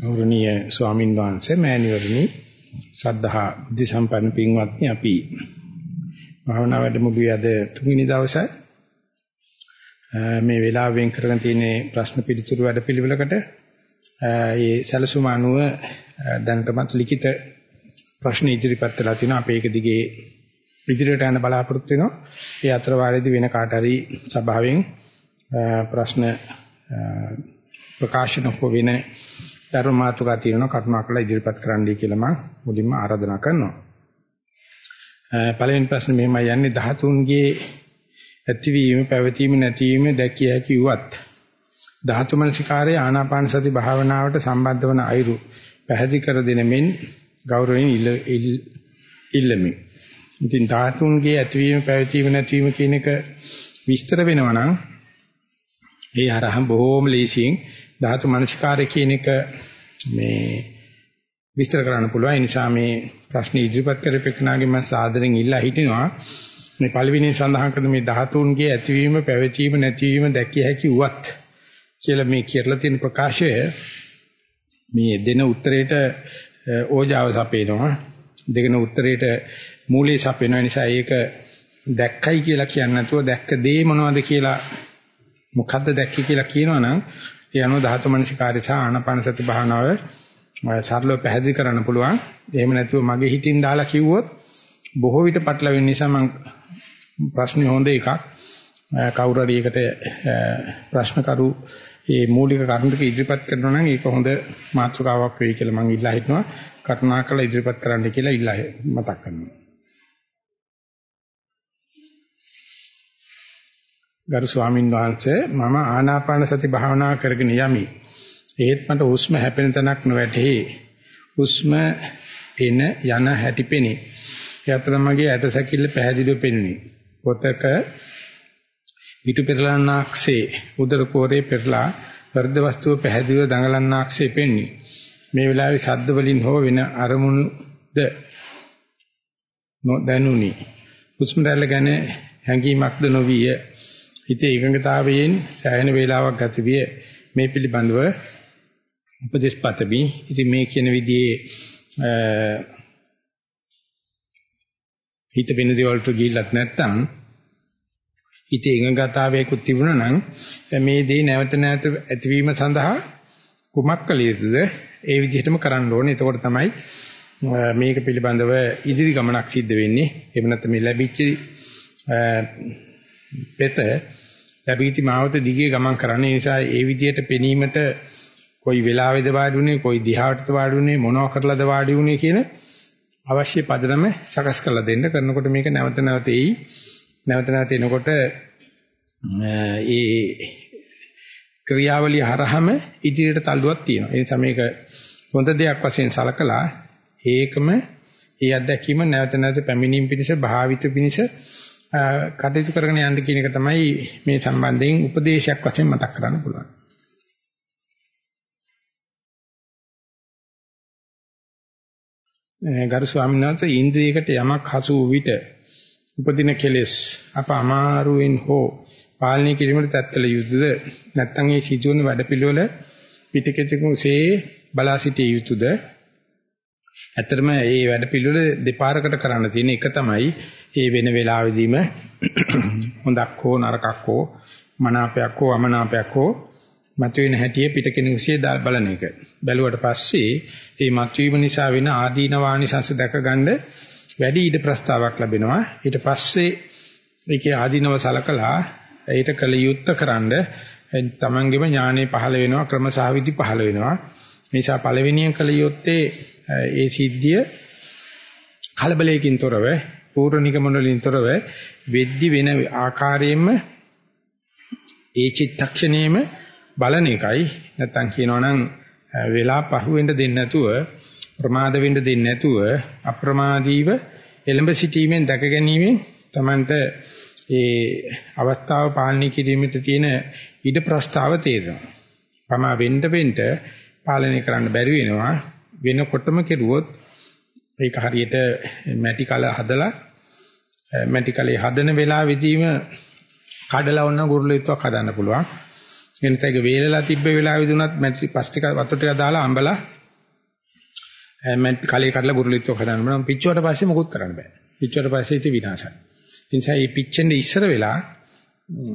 ගෞරවනීය ස්වාමින් වහන්සේ මෑණිවරණි ශ්‍රද්ධා බුද්ධ සම්පන්න පින්වත්නි අපි භාවනා වැඩමුළුවේ අද තුන්වෙනි දවසේ මේ වෙලාව වෙන් කරගෙන තියෙන ප්‍රශ්න පිළිතුරු වැඩපිළිවෙලකට ඒ සැලසුම අනුව දැනටමත් ලිඛිත ප්‍රශ්න ඉදිරිපත් වෙලා තිනවා. අපි ඒක දිගේ ඉදිරියට යන බලාපොරොත්තු වෙනවා. ඒ අතර වාරයේදී වෙන කාට හරි සභාවෙන් ප්‍රශ්න ප්‍රකාශන හෝ වෙන ධර්ම මාතෘකා තියෙනවා කරුණාකරලා ඉදිරිපත් කරන්නයි කියලා මම මුලින්ම ආරාධනා කරනවා. පළවෙනි ප්‍රශ්නේ මෙහෙමයි යන්නේ 13ගේ ඇතිවීම පැවතීම නැතිවීම දැකිය හැකි වුවත් ධාතු මනසිකාරයේ ආනාපාන සති භාවනාවට සම්බන්ධ වන අයුරු පැහැදිලි කර දෙන මෙන් ගෞරවයෙන් ඉල්ලමි. ඉතින් ධාතුන්ගේ ඇතිවීම පැවතීම නැතිවීම කියන එක විස්තර වෙනවා නම් ඒ හරහා බොහෝම ලේසියෙන් ධාතු මනසිකාරය කියන එක මේ විස්තර කරන්න පුළුවන්. ඒ නිසා මේ ප්‍රශ්න ඉදිරිපත් කරපෙන්නාගේ මම සාදරෙන් ඉල්ලා හිටිනවා. මේ පළවෙනි සඳහන් කරන මේ ධාතුන්ගේ ඇතිවීම, පැවතීම, නැතිවීම දැකිය හැකි වුවත් කියලා මේ කියලා තියෙන ප්‍රකාශය මේ දෙන උත්තරේට ඕජාව සපේනවා. දෙගෙන උත්තරේට මූලයේ සපේනවා. නිසා ඒක දැක්කයි කියලා කියන්නේ නැතුව දැක්ක දේ මොනවද කියලා මොකද්ද දැක්කේ කියලා කියනවනම් ඒ අනුව ධාතු මනසිකාර්ය සහ ආනාපාන සති භාවනාව සරලව පැහැදිලි කරන්න පුළුවන්. එහෙම නැතුව මගේ හිතින් දාලා කිව්වොත් බොහෝ විට පටලවෙන නිසා මම ප්‍රශ්නේ හොඳ එකක්. කවුරු හරි එකට ප්‍රශ්න කරු මේ මූලික කරුණු ටික ඉදිරිපත් කරනවා නම් ඒක හොඳ මාතෘකාවක් වෙයි කියලා මම ඉල්ලා හිටනවා. කරුණාකරලා ඉදිරිපත් කරන්න කියලා ඉල්ලා මතක් කරනවා. ගරු ස්වාමින් වහන්සේ මම ආනාපාන සති භාවනා කරගෙන යමි. ඒත් මට හුස්ම හැපෙන තැනක් නොවැටහි. හුස්ම එන යන හැටි පෙනේ. ඒ අතර මගේ ඇට සැකිල්ල පැහැදිලිව පෙනුනි. පොතක පිටු පෙරලන්නාක්සේ උදර කෝරේ පෙරලා වර්ධ වස්තුව පැහැදිලිව දඟලන්නාක්සේ පෙන්නේ. මේ වෙලාවේ ශබ්ද වලින් හෝ වෙන අරමුණුද නොදැනුනි. හුස්ම දැල්ල ගැන හැඟීමක්ද නොවිය. හිතේ එකඟතාවයෙන් සෑහෙන වේලාවක් ගත විය මේ පිළිබඳව උපදේශ පතමි. ඉතින් මේ කියන විදිහේ හිත වෙන දේවල්ට ගිහිල්ලත් නැත්නම් හිතේ එකඟතාවයකුත් තිබුණා නම් මේ දේ නැවත නැවත ඇතිවීම සඳහා කුමක් කළ යුතුද? ඒ විදිහටම කරන්න ඕනේ. එතකොට තමයි මේක පිළිබඳව ඉදිරි ගමනක් සිද්ධ වෙන්නේ. එහෙම නැත්නම් මේ ලැබිච්ච පෙත ලැබීති මාවත දිගේ ගමන් කරන්න. ඒ නිසා ඒ විදිහට පෙනීමට කොයි වෙලාවෙද වාඩි වුනේ, කොයි දිහාටද වාඩි වුනේ, මොනවා කරලාද වාඩි වුනේ කියන අවශ්‍ය පදනම සකස් කරලා දෙන්න. කරනකොට මේක නැවත නැවත එයි. නැවත නැවත එනකොට ඒ ක්‍රියාවලිය හරහම ඉදිරියට තල්ලුවක් තියෙනවා. ඒ නිසා මේක හොඳ දෙයක් වශයෙන් සලකලා ඒකම ඒ අත්දැකීම නැවත නැවත පැමිණීම් පිණිස භාවිත පිණිස කටයුතු කරගෙන යන්න කියන එක තමයි මේ සම්බන්ධයෙන් උපදේශයක් වශයෙන් මතක් කරන්න පුළුවන්. ගරු ස්වාමීන් වහන්සේ ඉන්ද්‍රියකට යමක් හසු වූ විට උපදින කෙලෙස් අප අමාරුවෙන් හෝ පාලනය කිරීමට තත්කල යුතුද නැත්නම් මේ සිදුවන වැඩපිළිවෙල පිටකෙතකුසේ බලා සිටිය යුතුද ඇත්තටම මේ වැඩපිළිවෙල දෙපාරකට කරන්න තියෙන එක තමයි ඒ වෙන වෙලාවෙදීම හොඳක් හෝ නරකක් හෝ මනාපයක් හෝ අමනාපයක් හෝ මතුවෙන හැටිය පිටකෙනෙකුසේ බලන එක. බැලුවට පස්සේ මේ මතුවීම නිසා වෙන ආදීනවානිසංශ දැකගන්න වැඩි ඊට ප්‍රස්තාවක් ලැබෙනවා. ඊට පස්සේ ඒකේ ආදීනව සලකලා ඊට කල යුත්තකරනද තමන්ගේම ඥානෙ පහළ වෙනවා ක්‍රම සාවිදි පහළ වෙනවා. නිසා පළවෙනියෙන් කල යුත්තේ ඒ සිද්ධිය කලබලයකින් තොරව පූර්ව නිගමන වලින් තොරව වෙද්දි වෙන ආකාරයෙන්ම ඒ චිත්තක්ෂණයෙම බලන එකයි නැත්තම් කියනවනම් වෙලා පහුවෙන්න දෙන්නේ නැතුව ප්‍රමාද වෙන්න දෙන්නේ නැතුව අප්‍රමාදීව එළඹ සිටීමෙන් දැක ගැනීමෙන් Tamanට ඒ අවස්ථාව පාලනය කිරීමට තියෙන ඉඩ ප්‍රස්තාව තේරෙනවා. පමා වෙන්න වෙන්න පාලනය කරන්න බැරි වෙනවා. වෙනකොටම කෙරුවොත් ඒක හරියට මැටි කල හදලා මැටි කලේ හදන වෙලාවෙදීම කඩලා වුණ ගුරුලීත්වයක් හදන්න පුළුවන්. එනත ඒක වේලලා තිබ්බ වෙලාවෙදී උනත් මැටි පස් ටික වතුර ටික දාලා අඹලා මැටි කලේ කඩලා බුරුලිච්චෝ හදන්න බෑ. පිච්චුවට පස්සේ මොකුත් කරන්න බෑ. පිච්චුවට පස්සේ ඉති විනාශයි. ඒ නිසා මේ පිච්චෙන්නේ ඉස්සර වෙලා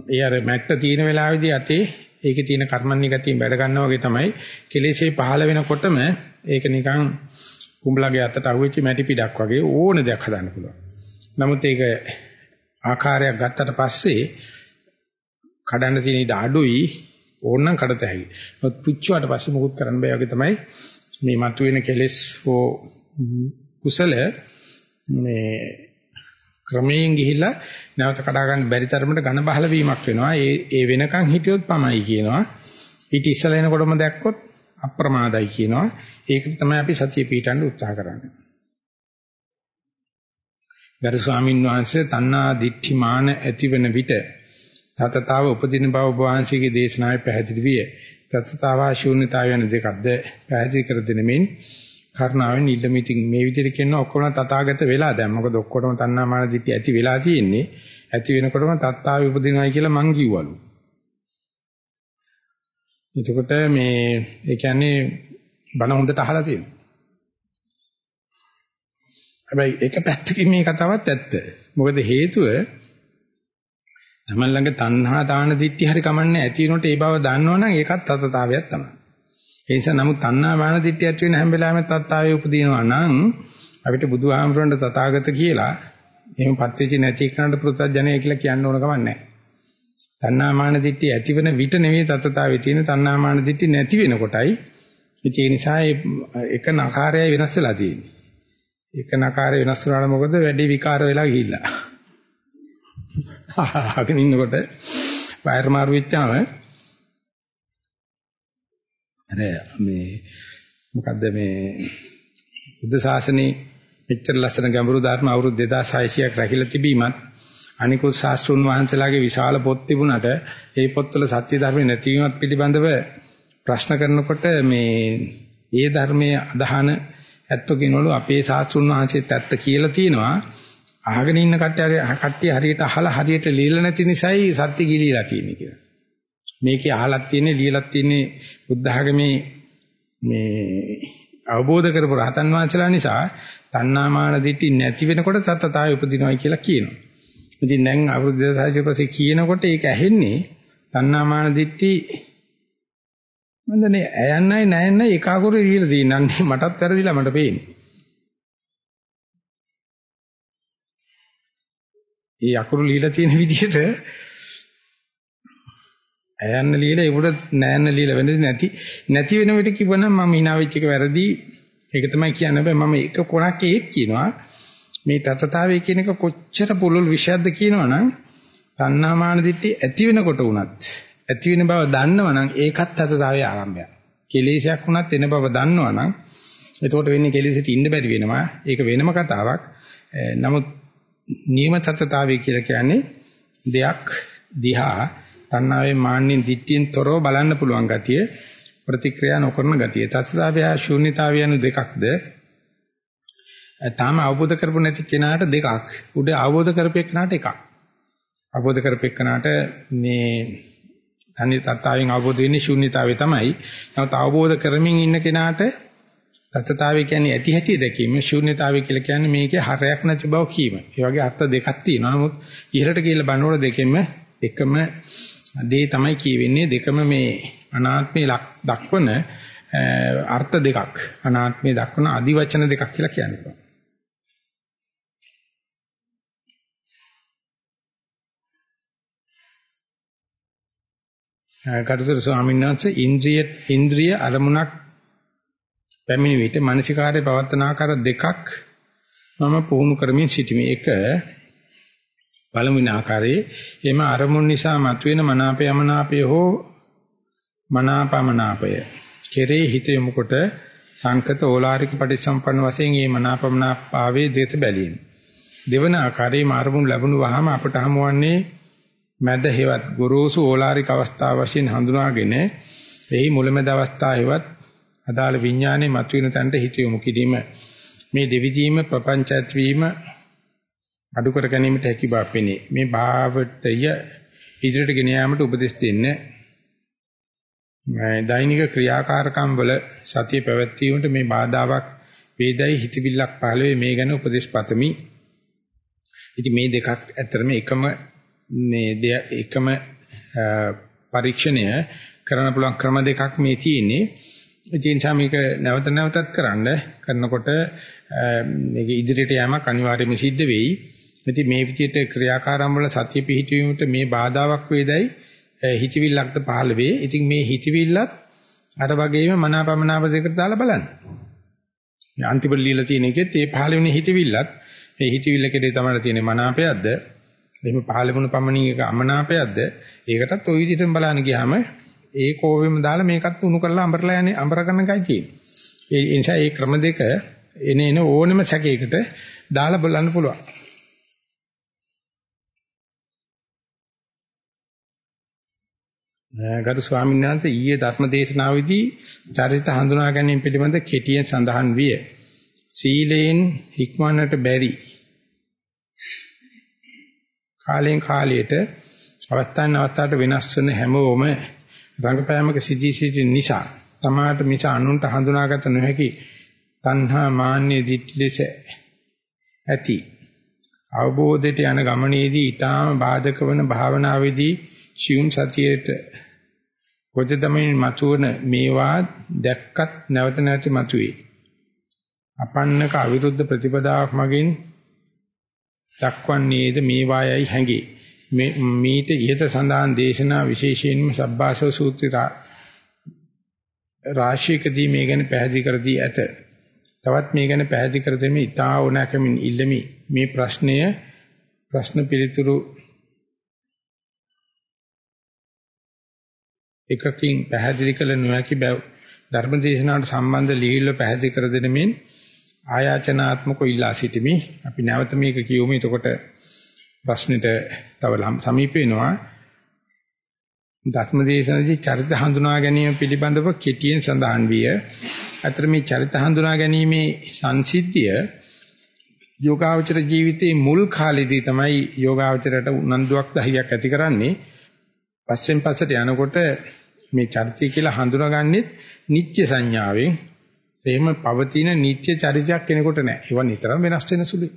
ඒ අර මැට්ට තියෙන වෙලාවේදී අතේ ඒකේ තියෙන කර්මන්නේ ගතියෙන් වැඩ ගන්නවා වගේ තමයි කෙලෙසේ පහළ වෙනකොටම ඒක නිකන් කුඹලගේ අතට අහුවෙච්ච මැටි පිටක් වගේ ඕන දෙයක් හදන්න පුළුවන්. නමුත් ඒක ආකාරයක් ගත්තට පස්සේ කඩන්න තියෙන ඉඩ අඩුයි ඕනනම් කඩත හැකියි. නමුත් පුච්චුවට පස්සේ මොකුත් කරන්න බෑ වගේ තමයි මේ මතුවෙන කෙලෙස් හෝ කුසල මේ ක්‍රමයෙන් ගිහිල්ලා නැවත කඩා ගන්න බැරි තරමට ඝන බහල වීමක් වෙනවා. ඒ ඒ වෙනකන් හිටියොත් පමයි කියනවා. ඊට ඉස්සලා එනකොටම දැක්කොත් අප්‍රමාදයි කියනවා. ඒකට තමයි අපි සතිය පිටන්න උත්සාහ කරන්නේ. ගරු ස්වාමීන් වහන්සේ තණ්හා දිට්ඨි මාන ඇතිවන විට තතතාව උපදින බව ඔබ වහන්සේගේ දේශනාවේ පැහැදිලි විය. තතතාව ශූන්‍යතාව යන දෙකක්ද පැහැදිලි කර දෙනෙමින් කරුණාවෙන් ඉල්ලමිතින් මේ විදිහට කියනවා ඔක්කොම තථාගත වෙලා දැන් මොකද ඔක්කොටම තණ්හා මාන දිට්ඨි ඇති වෙලා තියෙන්නේ. ඇති වෙනකොටම තත්තාව උපදිනවයි කියලා මං කිව්වලු. එතකොට මේ ඒ කියන්නේ බණ හොඳට අහලා තියෙනවා. හැබැයි එක පැත්තකින් මේ කතාවත් ඇත්ත. මොකද හේතුව තමන් ළඟ තණ්හා දාන දිට්ඨි හරි කමන්නේ ඇති වෙනකොට ඒ බව දන්නවනම් ඒකත් තතතාවයක් තමයි. ඒ නිසා නමුත් තණ්හා දාන දිට්ඨි ඇති වෙන හැම වෙලාවෙම තත්තාවේ උපදිනවා නම් අපිට බුදුහාමුදුරන්ට තථාගත කියලා එහෙම පත්‍විච නැති එකනට පෘථජනය කියලා කියන්න ඕන කමක් නැහැ. තණ්හාමාන දිට්ඨිය ඇතිවන විට නෙවෙයි තත්තාවේ තියෙන තණ්හාමාන දිට්ඨිය නැති වෙනකොටයි ඒ නිසා එක නකාරයයි වෙනස් වෙලා තියෙන්නේ. එක නකාරය වෙනස් වුණාට මොකද වැඩි විකාර වෙලා ගිහිල්ලා. අහගෙන ඉන්නකොට වයර් මාරු වෙච්චාම අර මේ මොකද්ද මේ බුද්ධ ශාසනේ මෙච්චර ලස්සන ගැඹුරු ධර්ම අවුරුදු 2600ක් රැකිලා තිබීමත් අනිකුත් ශාස්ත්‍රුන් වහන්සේලාගේ විශාල පොත් තිබුණට ඒ පොත්වල සත්‍ය ධර්ම නැතිවීමත් පිළිබඳව ප්‍රශ්න කරනකොට මේ ඒ ධර්මයේ අදහන ඇත්ත කියනවලු අපේ ශාස්ත්‍රුන් වහන්සේත් ඇත්ත කියලා තියෙනවා අහගෙන ඉන්න කට්ටිය කට්ටිය හරියට අහලා හරියට লীලා නැති නිසායි සත්‍ය ගිලීලා තියෙන්නේ කියලා. මේකේ අහලක් තියෙන්නේ লীලක් තියෙන්නේ බුද්ධ ආගමේ මේ අවබෝධ කරපු රහතන් වහන්සේලා නිසා තණ්හාමාන දිටි නැති වෙනකොට සතතාවය උපදිනවයි කියලා කියනවා. ඉතින් දැන් අවුරුදු 2600 පස්සේ කියනකොට ඒක ඇහෙන්නේ තණ්හාමාන දිට්ටි මන්දනේ ඇයන්නයි නැයන්නයි එකාකරු ඉවිල දිනන්නේ මටත් වැරදිලා මට පේන්නේ. ඒ අකුරු লীලා තියෙන විදිහට ඇයන්න লীලා ඒකට නැයන්න লীලා වෙන්නේ නැති නැති වෙන විට කිව්වනම් මම hina වෙච්ච එක වැරදි. ඒක තමයි කියන්නේ බෑ මම එක කොනක් ඒත් කියනවා මේ තතතාවය කියන එක කොච්චර පුළුල් විෂයක්ද කියනවනම් තණ්හාමාන දිට්ඨි ඇති වෙනකොට උනත් ඇති වෙන බව දන්නවනම් ඒකත් තතතාවයේ ආරම්භය. කෙලෙසයක් උනත් එන බව දන්නවනම් එතකොට වෙන්නේ කෙලෙසට ඉන්න බැරි වෙනවා. ඒක වෙනම කතාවක්. නමුත් නියම තතතාවය කියලා කියන්නේ දෙයක් දිහා තණ්හාවේ මාන්නෙන් දිට්ඨියෙන් තොරව බලන්න පුළුවන් ගතිය ප්‍රතික්‍රියා නොකරන ගතිය. තත්ත්වය ශූන්‍යතාවය යන දෙකක්ද? තාම අවබෝධ කරපො නැති කෙනාට දෙකක්. උඩ අවබෝධ කරපෙන්නාට එකක්. අවබෝධ කරපෙන්නාට මේ තනි තත්තාවෙන් අවබෝධ වෙන්නේ ශූන්‍යතාවය තමයි. නමුත් අවබෝධ කරමින් ඉන්න කෙනාට තත්තාවය කියන්නේ ඇති හැටි දැකීම ශූන්‍යතාවය කියලා කියන්නේ මේකේ හරයක් නැති බව කීම. ඒ වගේ අර්ථ දෙකක් තියෙනවා. නමුත් ඉහළට කියලා බලනකොට දෙකෙන්ම එකම දේ තමයි කියවෙන්නේ දෙකම මේ අනාත්මේ දක්වන අර්ථ දෙකක් අනාත්මේ දක්වන අදිවචන දෙකක් කියලා කියනවා. කටුතර ස්වාමීන් වහන්සේ ඉන්ද්‍රිය ඉන්ද්‍රිය අරමුණක් පැමිණි විට මානසිකාර්ය පවත්තන ආකාර දෙකක් මම පුහුණු කරමින් සිටිමි. එක පළමුවෙනි ආකාරයේ එම අරමුණ නිසා මතුවෙන මනාපය යමනාපය හෝ මනාපමනාපය කෙරේ හිත යොමුකොට සංකත ඕලාරික පටිසම්පන්න වශයෙන් මේ මනාපමනාපාවේ දෙත බැලීම. දෙවන ආකාරයේ මාර්ගුණ ලැබුණු වහම අපට හමුවන්නේ මැද හේවත් ගොරෝසු ඕලාරික අවස්ථාව වශයෙන් හඳුනාගෙන එහි මුලමෙද අවස්ථාවේවත් අදාළ විඥානයේ මතුවෙන තැනට හිත යොමු කිරීම මේ දෙවිදීම ප්‍රපංචත් වීම අඩු කර ගැනීමට හැකි බව පෙනේ. මේ භාවතය ඉදිරියට ගෙන යාමට උපදෙස් දෙන්නේ දෛනික ක්‍රියාකාරකම් වල සතිය පැවැත්වීමට මේ බාධාවක් වේදයි හිතවිල්ලක් පහළ වේ මේ ගැන උපදේශ පතමි. ඉතින් මේ දෙකක් ඇත්තටම එකම මේ එකම පරීක්ෂණය කරන්න පුළුවන් ක්‍රම දෙකක් මේ තියෙන්නේ. ඒ නිසා මේක නැවත නැවතත් කරන්න කරනකොට මේක ඉදිරියට යෑමක් අනිවාර්යයෙන්ම සිද්ධ වෙයි. ඉතින් මේ විදිහට ක්‍රියාකාරම් වල සතිය පිහිටවීමට මේ බාධාවක් වේදයි හිතවිල්ලක්ද පහළ වේ. ඉතින් මේ හිතවිල්ලත් අර වගේම මනාපමනාප දෙකට දාලා බලන්න. අන්තිමට লীලා තියෙන එකෙත් ඒ පහළ වෙන හිතවිල්ලත් මේ හිතවිල්ල කෙරේ තමයි තියෙන මනාපයක්ද එහෙම පහළ වුණ පමණින් එක අමනාපයක්ද ඒකටත් ওই විදිහටම බලන්න ගියාම ඒ කෝවෙම දාලා මේකත් උණු කරලා අඹරලා යන්නේ අඹර ගන්න එකයි තියෙන්නේ. ඒ නිසා මේ ක්‍රම දෙක එන එන ඕනෙම සැකයකට දාලා බලන්න පුළුවන්. ගරු ස්වාමීන් වහන්සේ ඊයේ ධර්ම දේශනාවේදී චරිත හඳුනා ගැනීම පිළිබඳ කෙටියෙන් සඳහන් විය. සීලයෙන් හික්මන්නට බැරි. කාලෙන් කාලයට අවස්ථාවෙන් අවස්ථාවට වෙනස් වෙන හැමෝම රංගපෑමක සිටි සිටි නිසා තමාට මිස අනුන්ට හඳුනාගත නොහැකි තණ්හා මාන්නේ දිට්ඨිලෙස ඇති අවබෝධයට යන ගමනේදී ඊටාම බාධක වන භාවනාවේදී සියුම් සතියේට කොද තමයි මතුවන මේවා දැක්කත් නැවත නැවත මතුවේ. අපන්නක අවිරුද්ධ ප්‍රතිපදාවක් මගින් දක්වන්නේද මේවායයි හැඟේ. මීට ඉහත සඳහන් දේශනා විශේෂයෙන්ම සබ්බාසව සූත්‍රය රාශියකදී මේ ගැන පැහැදිලි කර දී ඇත. තවත් මේ ගැන පැහැදිලි කර දෙමින් ඉතා ඕනෑකමින් ඉල්ලමි. මේ ප්‍රශ්නය ප්‍රශ්න පිළිතුරු එකකින් පැහැදිලි කළ නොහැකි බව ධර්මදේශනාවට සම්බන්ධ ලිහිල්ල පැහැදිලි කර දෙනමින් ආයාචනාත්මකව ඉල්ලා සිටිමි. අපි නැවත මේක කියවමු. එතකොට ප්‍රශ්නෙට තව සමීප වෙනවා. ධර්මදේශනදී චරිත හඳුනා ගැනීම පිළිබඳව කෙටියෙන් සඳහන් විය. අතර මේ චරිත හඳුනා ගැනීමේ සංසිද්ධිය යෝගාවචර ජීවිතයේ මුල් කාලෙදී තමයි යෝගාවචරයට උනන්දුවක් දහියක් ඇති කරන්නේ. පස්සෙන් පස්සට යනකොට මේ චරිතය කියලා හඳුනාගන්නෙත් නිත්‍ය සංඥාවෙන් එහෙම පවතින නිත්‍ය චරිතයක් කෙනෙකුට නැහැ. ඒවා නිතරම වෙනස් වෙන සුළුයි.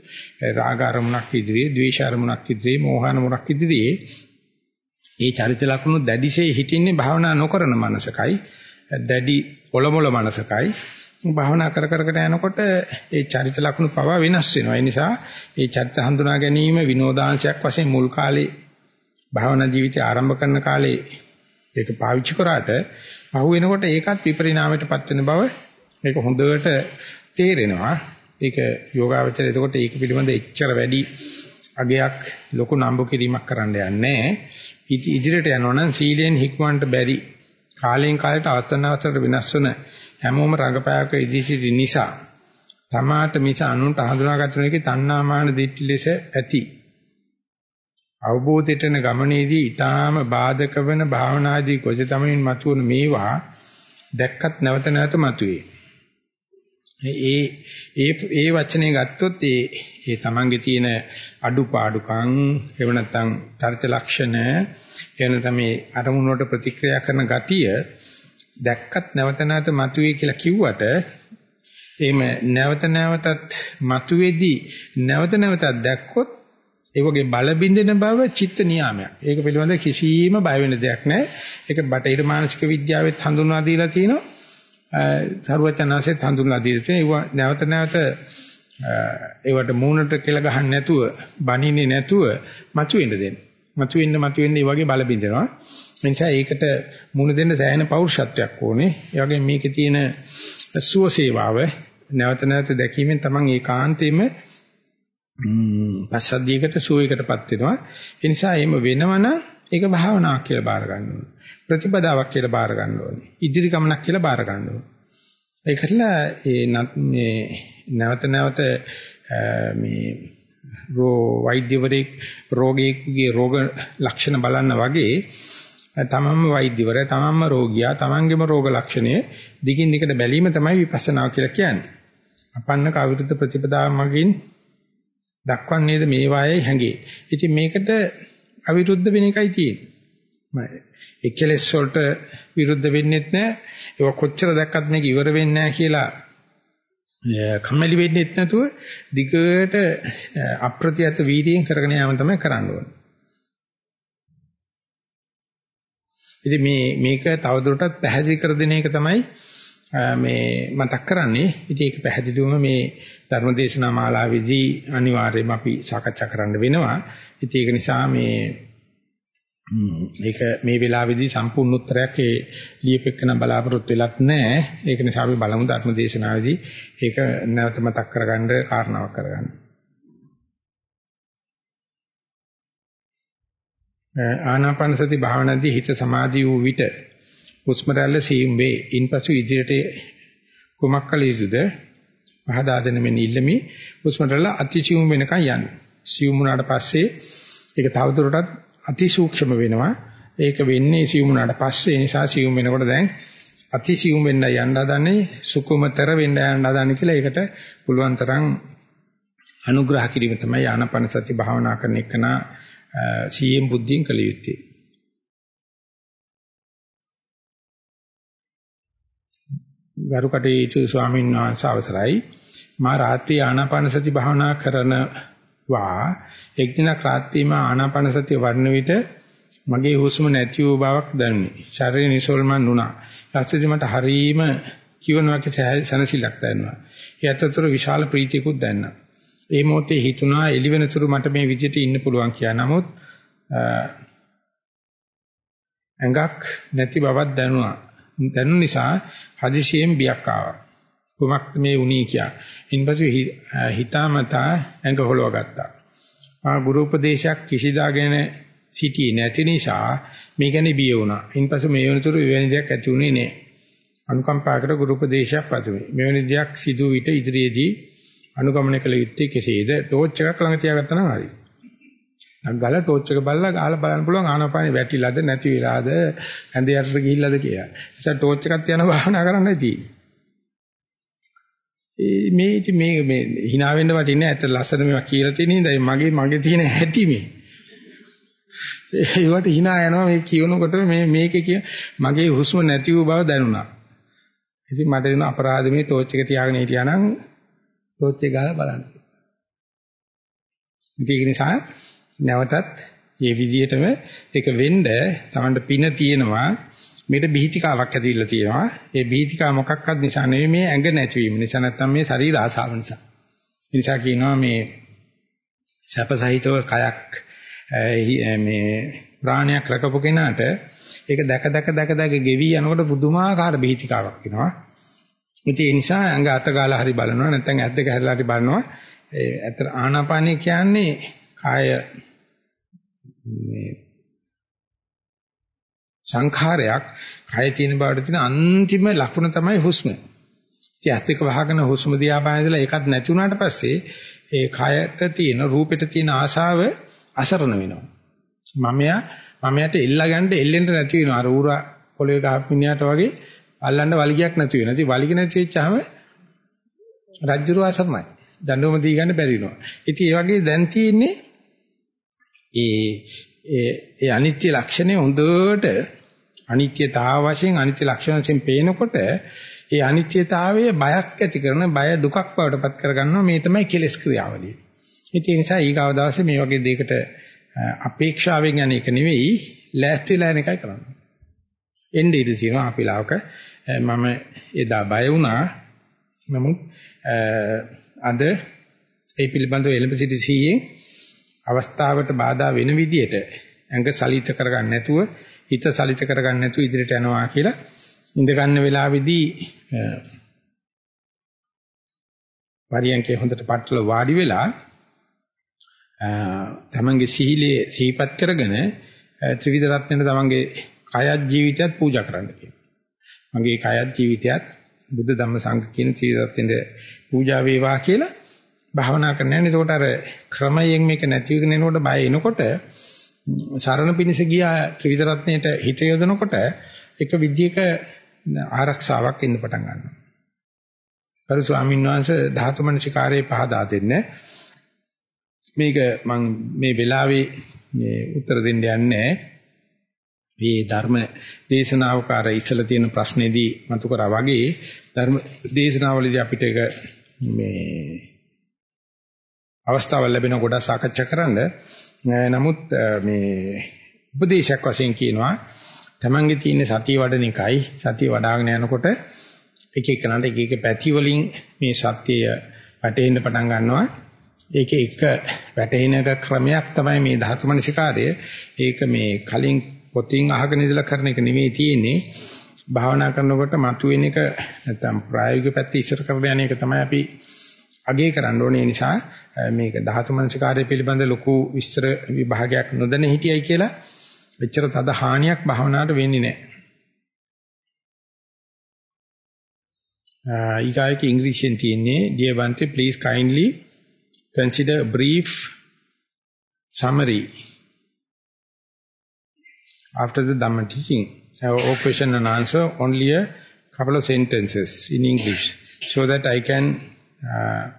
රාග අරමුණක් ඉදිරියේ, ද්වේෂ අරමුණක් ඉදිරියේ, මෝහ අරමුණක් ඉදිරියේ ඒ චරිත ලක්ෂණ දැඩිසේ හිටින්නේ භාවනා නොකරන මනසකයි. දැඩි ඔලොමොල මනසකයි. භාවනා කර කරකට යනකොට ඒ චරිත ලක්ෂණ පවා වෙනස් වෙනවා. ඒ නිසා ඒ චරිත හඳුනා ගැනීම විනෝදාංශයක් වශයෙන් මුල් කාලේ භාවනා ජීවිතය ආරම්භ කරන කාලේ ඒක පාවිච්චි කරාට පහු වෙනකොට ඒකත් විපරිණාමයටපත් වෙන බව මේක හොඳට තේරෙනවා. ඒක යෝගාවචර එතකොට ඒක පිළිබඳ එච්චර වැඩි අගයක් ලොකු නම්බු කිරීමක් කරන්න යන්නේ ඉදිරියට යනවා නම් සීලෙන් හික්මවන්නට බැරි කාලයෙන් කාලයට අවතන අවසරට වෙනස් වෙන හැමෝම රඟපෑයක ඉදිසිරි නිසා තමාට මිස අනුන්ට හඳුනාගත නොහැකි තණ්හාමාන දිට්ඨි ලෙස ඇති අවබෝධයට යන ගමනේදී ඊටාම බාධක වෙන භාවනාදී කොජ තමයින් මතුවන මේවා දැක්කත් නැවත නැවත මතුවේ. ඒ ඒ ඒ වචනේ ගත්තොත් ඒ ඒ තමන්ගේ තියෙන අඩුපාඩුකම් එහෙම නැත්නම් චරිත ලක්ෂණ එහෙම නැත්නම් මේ අරමුණට ප්‍රතික්‍රියා කරන ගතිය දැක්කත් නැවත නැවත මතුවේ කියලා කිව්වට එහෙම නැවත නැවතත් මතුවේදී නැවත නැවතත් දැක්කොත් ඒ වගේ බල බින්දෙන බව චිත්ත නියාමයක්. ඒක පිළිබඳ කිසිම බය වෙන දෙයක් නැහැ. ඒක බටහිර මානසික විද්‍යාවෙත් හඳුන්වා දීලා තිනවා. සරුවචනාසෙත් හඳුන්වා දීලා තියෙනවා. ඒව නැවත නැවත ඒවට මූණට කෙල ගහන්න නැතුව, බනින්නේ නැතුව මතුවෙන්න දෙන්න. මතුවෙන්න මතුවෙන්න මේ වගේ බල බින්දෙනවා. ඒ නිසා ඒකට මූණ දෙන්න සෑහෙන පෞරුෂත්වයක් ඕනේ. ඒ වගේ මේකේ තියෙන සුවසේවාව නැවත නැවත දැකීමෙන් තමන් ඒකාන්තයෙන්ම පස්සද්ධියකට සුවයකටපත් වෙනවා. ඒ නිසා එහෙම වෙනවනම් ඒක භාවනාවක් කියලා බාර ගන්න ඕනේ. ප්‍රතිපදාවක් කියලා බාර ගන්න ඕනේ. ඉදිරි ගමනක් කියලා බාර ගන්න ඕනේ. ඒකටලා ඒ මේ නැවත නැවත මේ රෝ වෛද්‍යවරයෙක් රෝගියෙකුගේ රෝග ලක්ෂණ බලන්න වගේ තමන්ම වෛද්‍යවරයා තමන්ම රෝගියා තමන්ගේම රෝග ලක්ෂණය දිගින් දිගට බැලීම තමයි විපස්සනා කියලා කියන්නේ. අපන්න කවිරුද්ධ ප්‍රතිපදාව මගින් දක්වන්නේද මේ වායේ හැඟේ. ඉතින් මේකට අවිරුද්ධ වෙන එකයි තියෙන්නේ. ඒ කෙලෙස් වලට විරුද්ධ වෙන්නෙත් නැහැ. ඒක කොච්චර දැක්කත් මේක ඉවර වෙන්නේ නැහැ කියලා කම්මැලි වෙන්නෙත් නැතුව දිගට අප්‍රතියත වීර්යයෙන් කරගෙන යාම තමයි කරන්න ඕනේ. ඉතින් මේ මේක තවදුරටත් පැහැදිලි කර දෙන එක තමයි මේ මතක් කරන්නේ. ඉතින් ඒක පැහැදිලිවම මේ ධර්මදේශනා මාලාවේදී අනිවාර්යයෙන්ම අපි සාකච්ඡා කරන්න වෙනවා. ඉතින් ඒක නිසා මේ ඒක මේ වෙලාවේදී සම්පූර්ණ උත්තරයක් ඒ ලියපෙකන බලාපොරොත්තු වෙලත් නැහැ. ඒක නිසා අපි බලමු ධර්ම දේශනාවේදී ඒක නැවත මතක් කරගන්න කාරණාවක් කරගන්න. ආනාපාන සති භාවනාවේ හිත සමාධි වූ විට හුස්ම රැල්ල සීම් වේ. ඉන්පසු ඉදිරියට කුමක් කළ යුතුද? පහදා දෙන මෙන්න ඉල්ලමි. හුස්ම රැල්ල අතිසියුම් වෙනකන් යන්න. සියුම් වුණාට පස්සේ ඒක තවදුරටත් අතිසූක්ෂම වෙනවා. ඒක වෙන්නේ සියුම් වුණාට පස්සේ ඒ නිසා සියුම් වෙනකොට දැන් අතිසියුම් වෙන්න යන්න හදන්නේ සුකුමතර වෙන්න යන්න හදන්නේ කියලා ඒකට පුළුවන් තරම් අනුග්‍රහ කිරීම තමයි ආනාපාන සති භාවනා කරන එකන සීයෙන් බුද්ධියෙන් කළ යුත්තේ. ගරුකටේතු ස්වාමීන් වහන්සේ අවසරයි මා රාත්‍රී ආනාපාන සති භාවනා කරනවා එක් දිනක් රාත්‍රියේම ආනාපාන සතිය වඩන විට මගේ හුස්ම නැති වූ බවක් දැනුනි. ශරීරය නිසල්මන් වුණා. ඊපස්සේ මට හරීම කිවනවාක සැනසෙල්ලක් දැනුණා. ඒ අතරතුර විශාල ප්‍රීතියකුත් දැනුණා. ඒ මොහොතේ හිතුණා එළි වෙනතුරු මට මේ විදිහට ඉන්න පුළුවන් කියලා. නමුත් ඇඟක් නැති බවක් දැනුණා. දැනුන නිසා හදිසියෙන් බියක් ආවා. කොමක් මේ උණී කියා. ඉන්පසු හිතාමතා ඇඟ හොලව ගත්තා. ආ ගුරු උපදේශයක් කිසිදාගෙන සිටියේ නැති නිසා මේ ගැන බිය වුණා. ඉන්පසු මේ වෙනතුරු එවැනි දෙයක් ඇති වුණේ නැහැ. අනුකම්පාවකට ගුරු උපදේශයක් පතුමේ. මෙවැනි දෙයක් සිදු විට ඉදිරියේදී අනුගමනය කළ යුත්තේ කෙසේද? ටෝච් එකක් ළඟ තියාගත්තා නම් හරි. අග්ගල ටෝච් එක බලලා ගහලා බලන්න පුළුවන් ආනාපානෙ වැටිලාද නැති වෙලාද ඇඳ යටට ගිහිල්ලාද කියලා. ඒ නිසා ටෝච් එකක් තියන භාවනා කරන්නයි තියෙන්නේ. මේ ඉතින් මේ මේ hina වෙන්න වටින්නේ ඇත්ත ලස්සන මේවා කියලා තියෙන හින්දා මගේ මගේ තියෙන හැටි මේ. ඒවට hina යනවා මේ කියනකොට මේ මේකේ කිය මගේ හුස්ම නැති වූ බව දැනුණා. ඉතින් මට දෙන අපරාධ මේ ටෝච් එක තියාගෙන හිටියා නම් ටෝච් එක ගාලා බලන්න. ඒක නිසා නැවතත් මේ විදිහටම ඒක වෙන්න Tamanට පින තියෙනවා මේකට බීතිකාවක් ඇතිවිලා තියෙනවා. ඒ බීතිකා මොකක්වත් නිසා නෙවෙයි මේ ඇඟ නැතිවීම නිසා නැත්නම් මේ ශරීර ආසාව නිසා. ඒ නිසා කියනවා මේ සැපසහිතව කයක් මේ ප්‍රාණයක් රකපු කෙනාට ඒක දැක දැක දැක දැක ගෙවි යනකොට පුදුමාකාර බීතිකාවක් වෙනවා. ඉතින් ඒ නිසා ඇඟ අත ගාලා හරි බලනවා නැත්නම් ඇද්ද ගැහලා හරි බලනවා. ඒ ඇත්තට ආනාපානිය කියන්නේ කාය මේ සංඛාරයක් කය තියෙන බවට තියෙන අන්තිම ලක්ෂණ තමයි හුස්ම. ඉතින් ඇත්ත එක වහගෙන හුස්ම දිහා බලනදලා ඒකත් නැති වුණාට පස්සේ ඒ කයට තියෙන රූපෙට තියෙන ආශාව අසරණ වෙනවා. මමයා මමයට එල්ලා ගන්න එල්ලෙන්න නැති වෙනවා. අර ඌරා පොළවේ ගහපිනියට වගේ අල්ලන්න වලිගයක් නැති වෙනවා. ඉතින් වලිග නැති වෙච්චාම රජ්ජුරුව අසරණයි. දඬුවම දී ගන්න බැරි වෙනවා. ඉතින් ඒ වගේ දැන් තියෙන්නේ ඒ ඒ අනිත්‍ය ලක්ෂණය හොඳට අනිත්‍යතාව වශයෙන් අනිත්‍ය ලක්ෂණ වශයෙන් පේනකොට ඒ අනිත්‍යතාවයේ බයක් ඇති කරන බය දුකක් බවට පත් කරගන්නවා මේ තමයි කෙලෙස් ක්‍රියාවලිය. ඒ නිසා ඊගාව දවසේ මේ වගේ දෙයකට අපේක්ෂාවෙන් යන එක නෙවෙයි ලෑස්තිලා යන එකයි කරන්නේ. එන්නේ ඉඳී තියෙනවා අපි ලාවක මම එදා බය වුණා. නමුත් අද ඒ පිළිබඳව එළඹ සිටි සීයේ අවස්ථාවට බාධා වෙන විදියට ඇඟ සලිත කරගන්න නැතුව හිත සලිත කරගන්න නැතුව ඉදිරියට යනවා කියලා ඉඳ ගන්න වෙලාවේදී පරියන්කේ හොඳට පටල වාඩි වෙලා තමන්ගේ සීලයේ සීපත් කරගෙන ත්‍රිවිධ රත්නයේ තමන්ගේ කයත් ජීවිතයත් පූජා කරන්න කියනවා. මගේ කයත් ජීවිතයත් බුද්ධ ධම්ම සංඝ කියන ත්‍රිවිධ රත්නයේ පූජා වේවා කියලා භාවනා කරන්න යන. එතකොට අර ක්‍රමයෙන් මේක නැති වෙගෙන එනකොට බය එනකොට සරණ පිණිස ගියා ත්‍රිවිධ රත්නයේට හිත යොදනකොට එක විද්‍යක ආරක්ෂාවක් එන්න පටන් ගන්නවා. කරු ස්වාමීන් වහන්සේ ධාතු මනසිකාරයේ පහදා දෙන්නේ මේක මම මේ වෙලාවේ මේ උත්තර දෙන්න යන්නේ මේ ධර්ම දේශනාවකාර ඉස්සලා තියෙන ප්‍රශ්නේදී මතු කරා වගේ ධර්ම දේශනාවලදී අපිට ඒක මේ අවස්ථාවල් ලැබෙන ගොඩක් සාකච්ඡා කරන්න. නමුත් මේ උපදේශයක් වශයෙන් කියනවා තමන්ගේ තියෙන සතිය වඩන එකයි සතිය වඩ아가න යනකොට එක එකනට එක එක පැති වලින් මේ සත්‍යය වැටෙන්න පටන් ගන්නවා. ඒකේ එක වැටෙන ක්‍රමයක් තමයි මේ ධාතු මනසිකාරය. ඒක මේ කලින් පොතින් අහගෙන ඉඳලා කරන එක නෙමෙයි තියෙන්නේ. භාවනා කරනකොට මතුවෙන එක නැත්නම් ප්‍රායෝගික පැත්ත ඉස්සර කරගෙන යන එක තමයි අපි අගය කරන්න ඕනේ. නිසා මේක ධාතු මනසිකාරය පිළිබඳ ලොකු විස්තර විභාගයක් නොදැන හිටියයි කියලා එච්චර තද හානියක් භාවනාවට වෙන්නේ නැහැ. ඊගායක ඉංග්‍රීසියෙන් තියෙන්නේ dear Bante please kindly consider a brief summary after the Dhamma teaching. Our question and answer only a couple of sentences in English so that I can uh,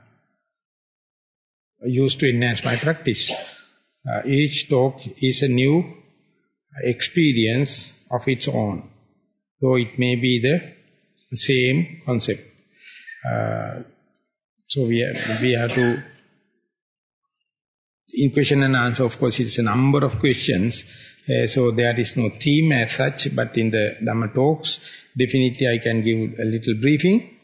use to enhance my practice. Uh, each talk is a new experience of its own, though it may be the same concept. Uh, so we have, we have to, in question and answer, of course, it's a number of questions, uh, so there is no theme as such, but in the Dhamma talks, definitely I can give a little briefing.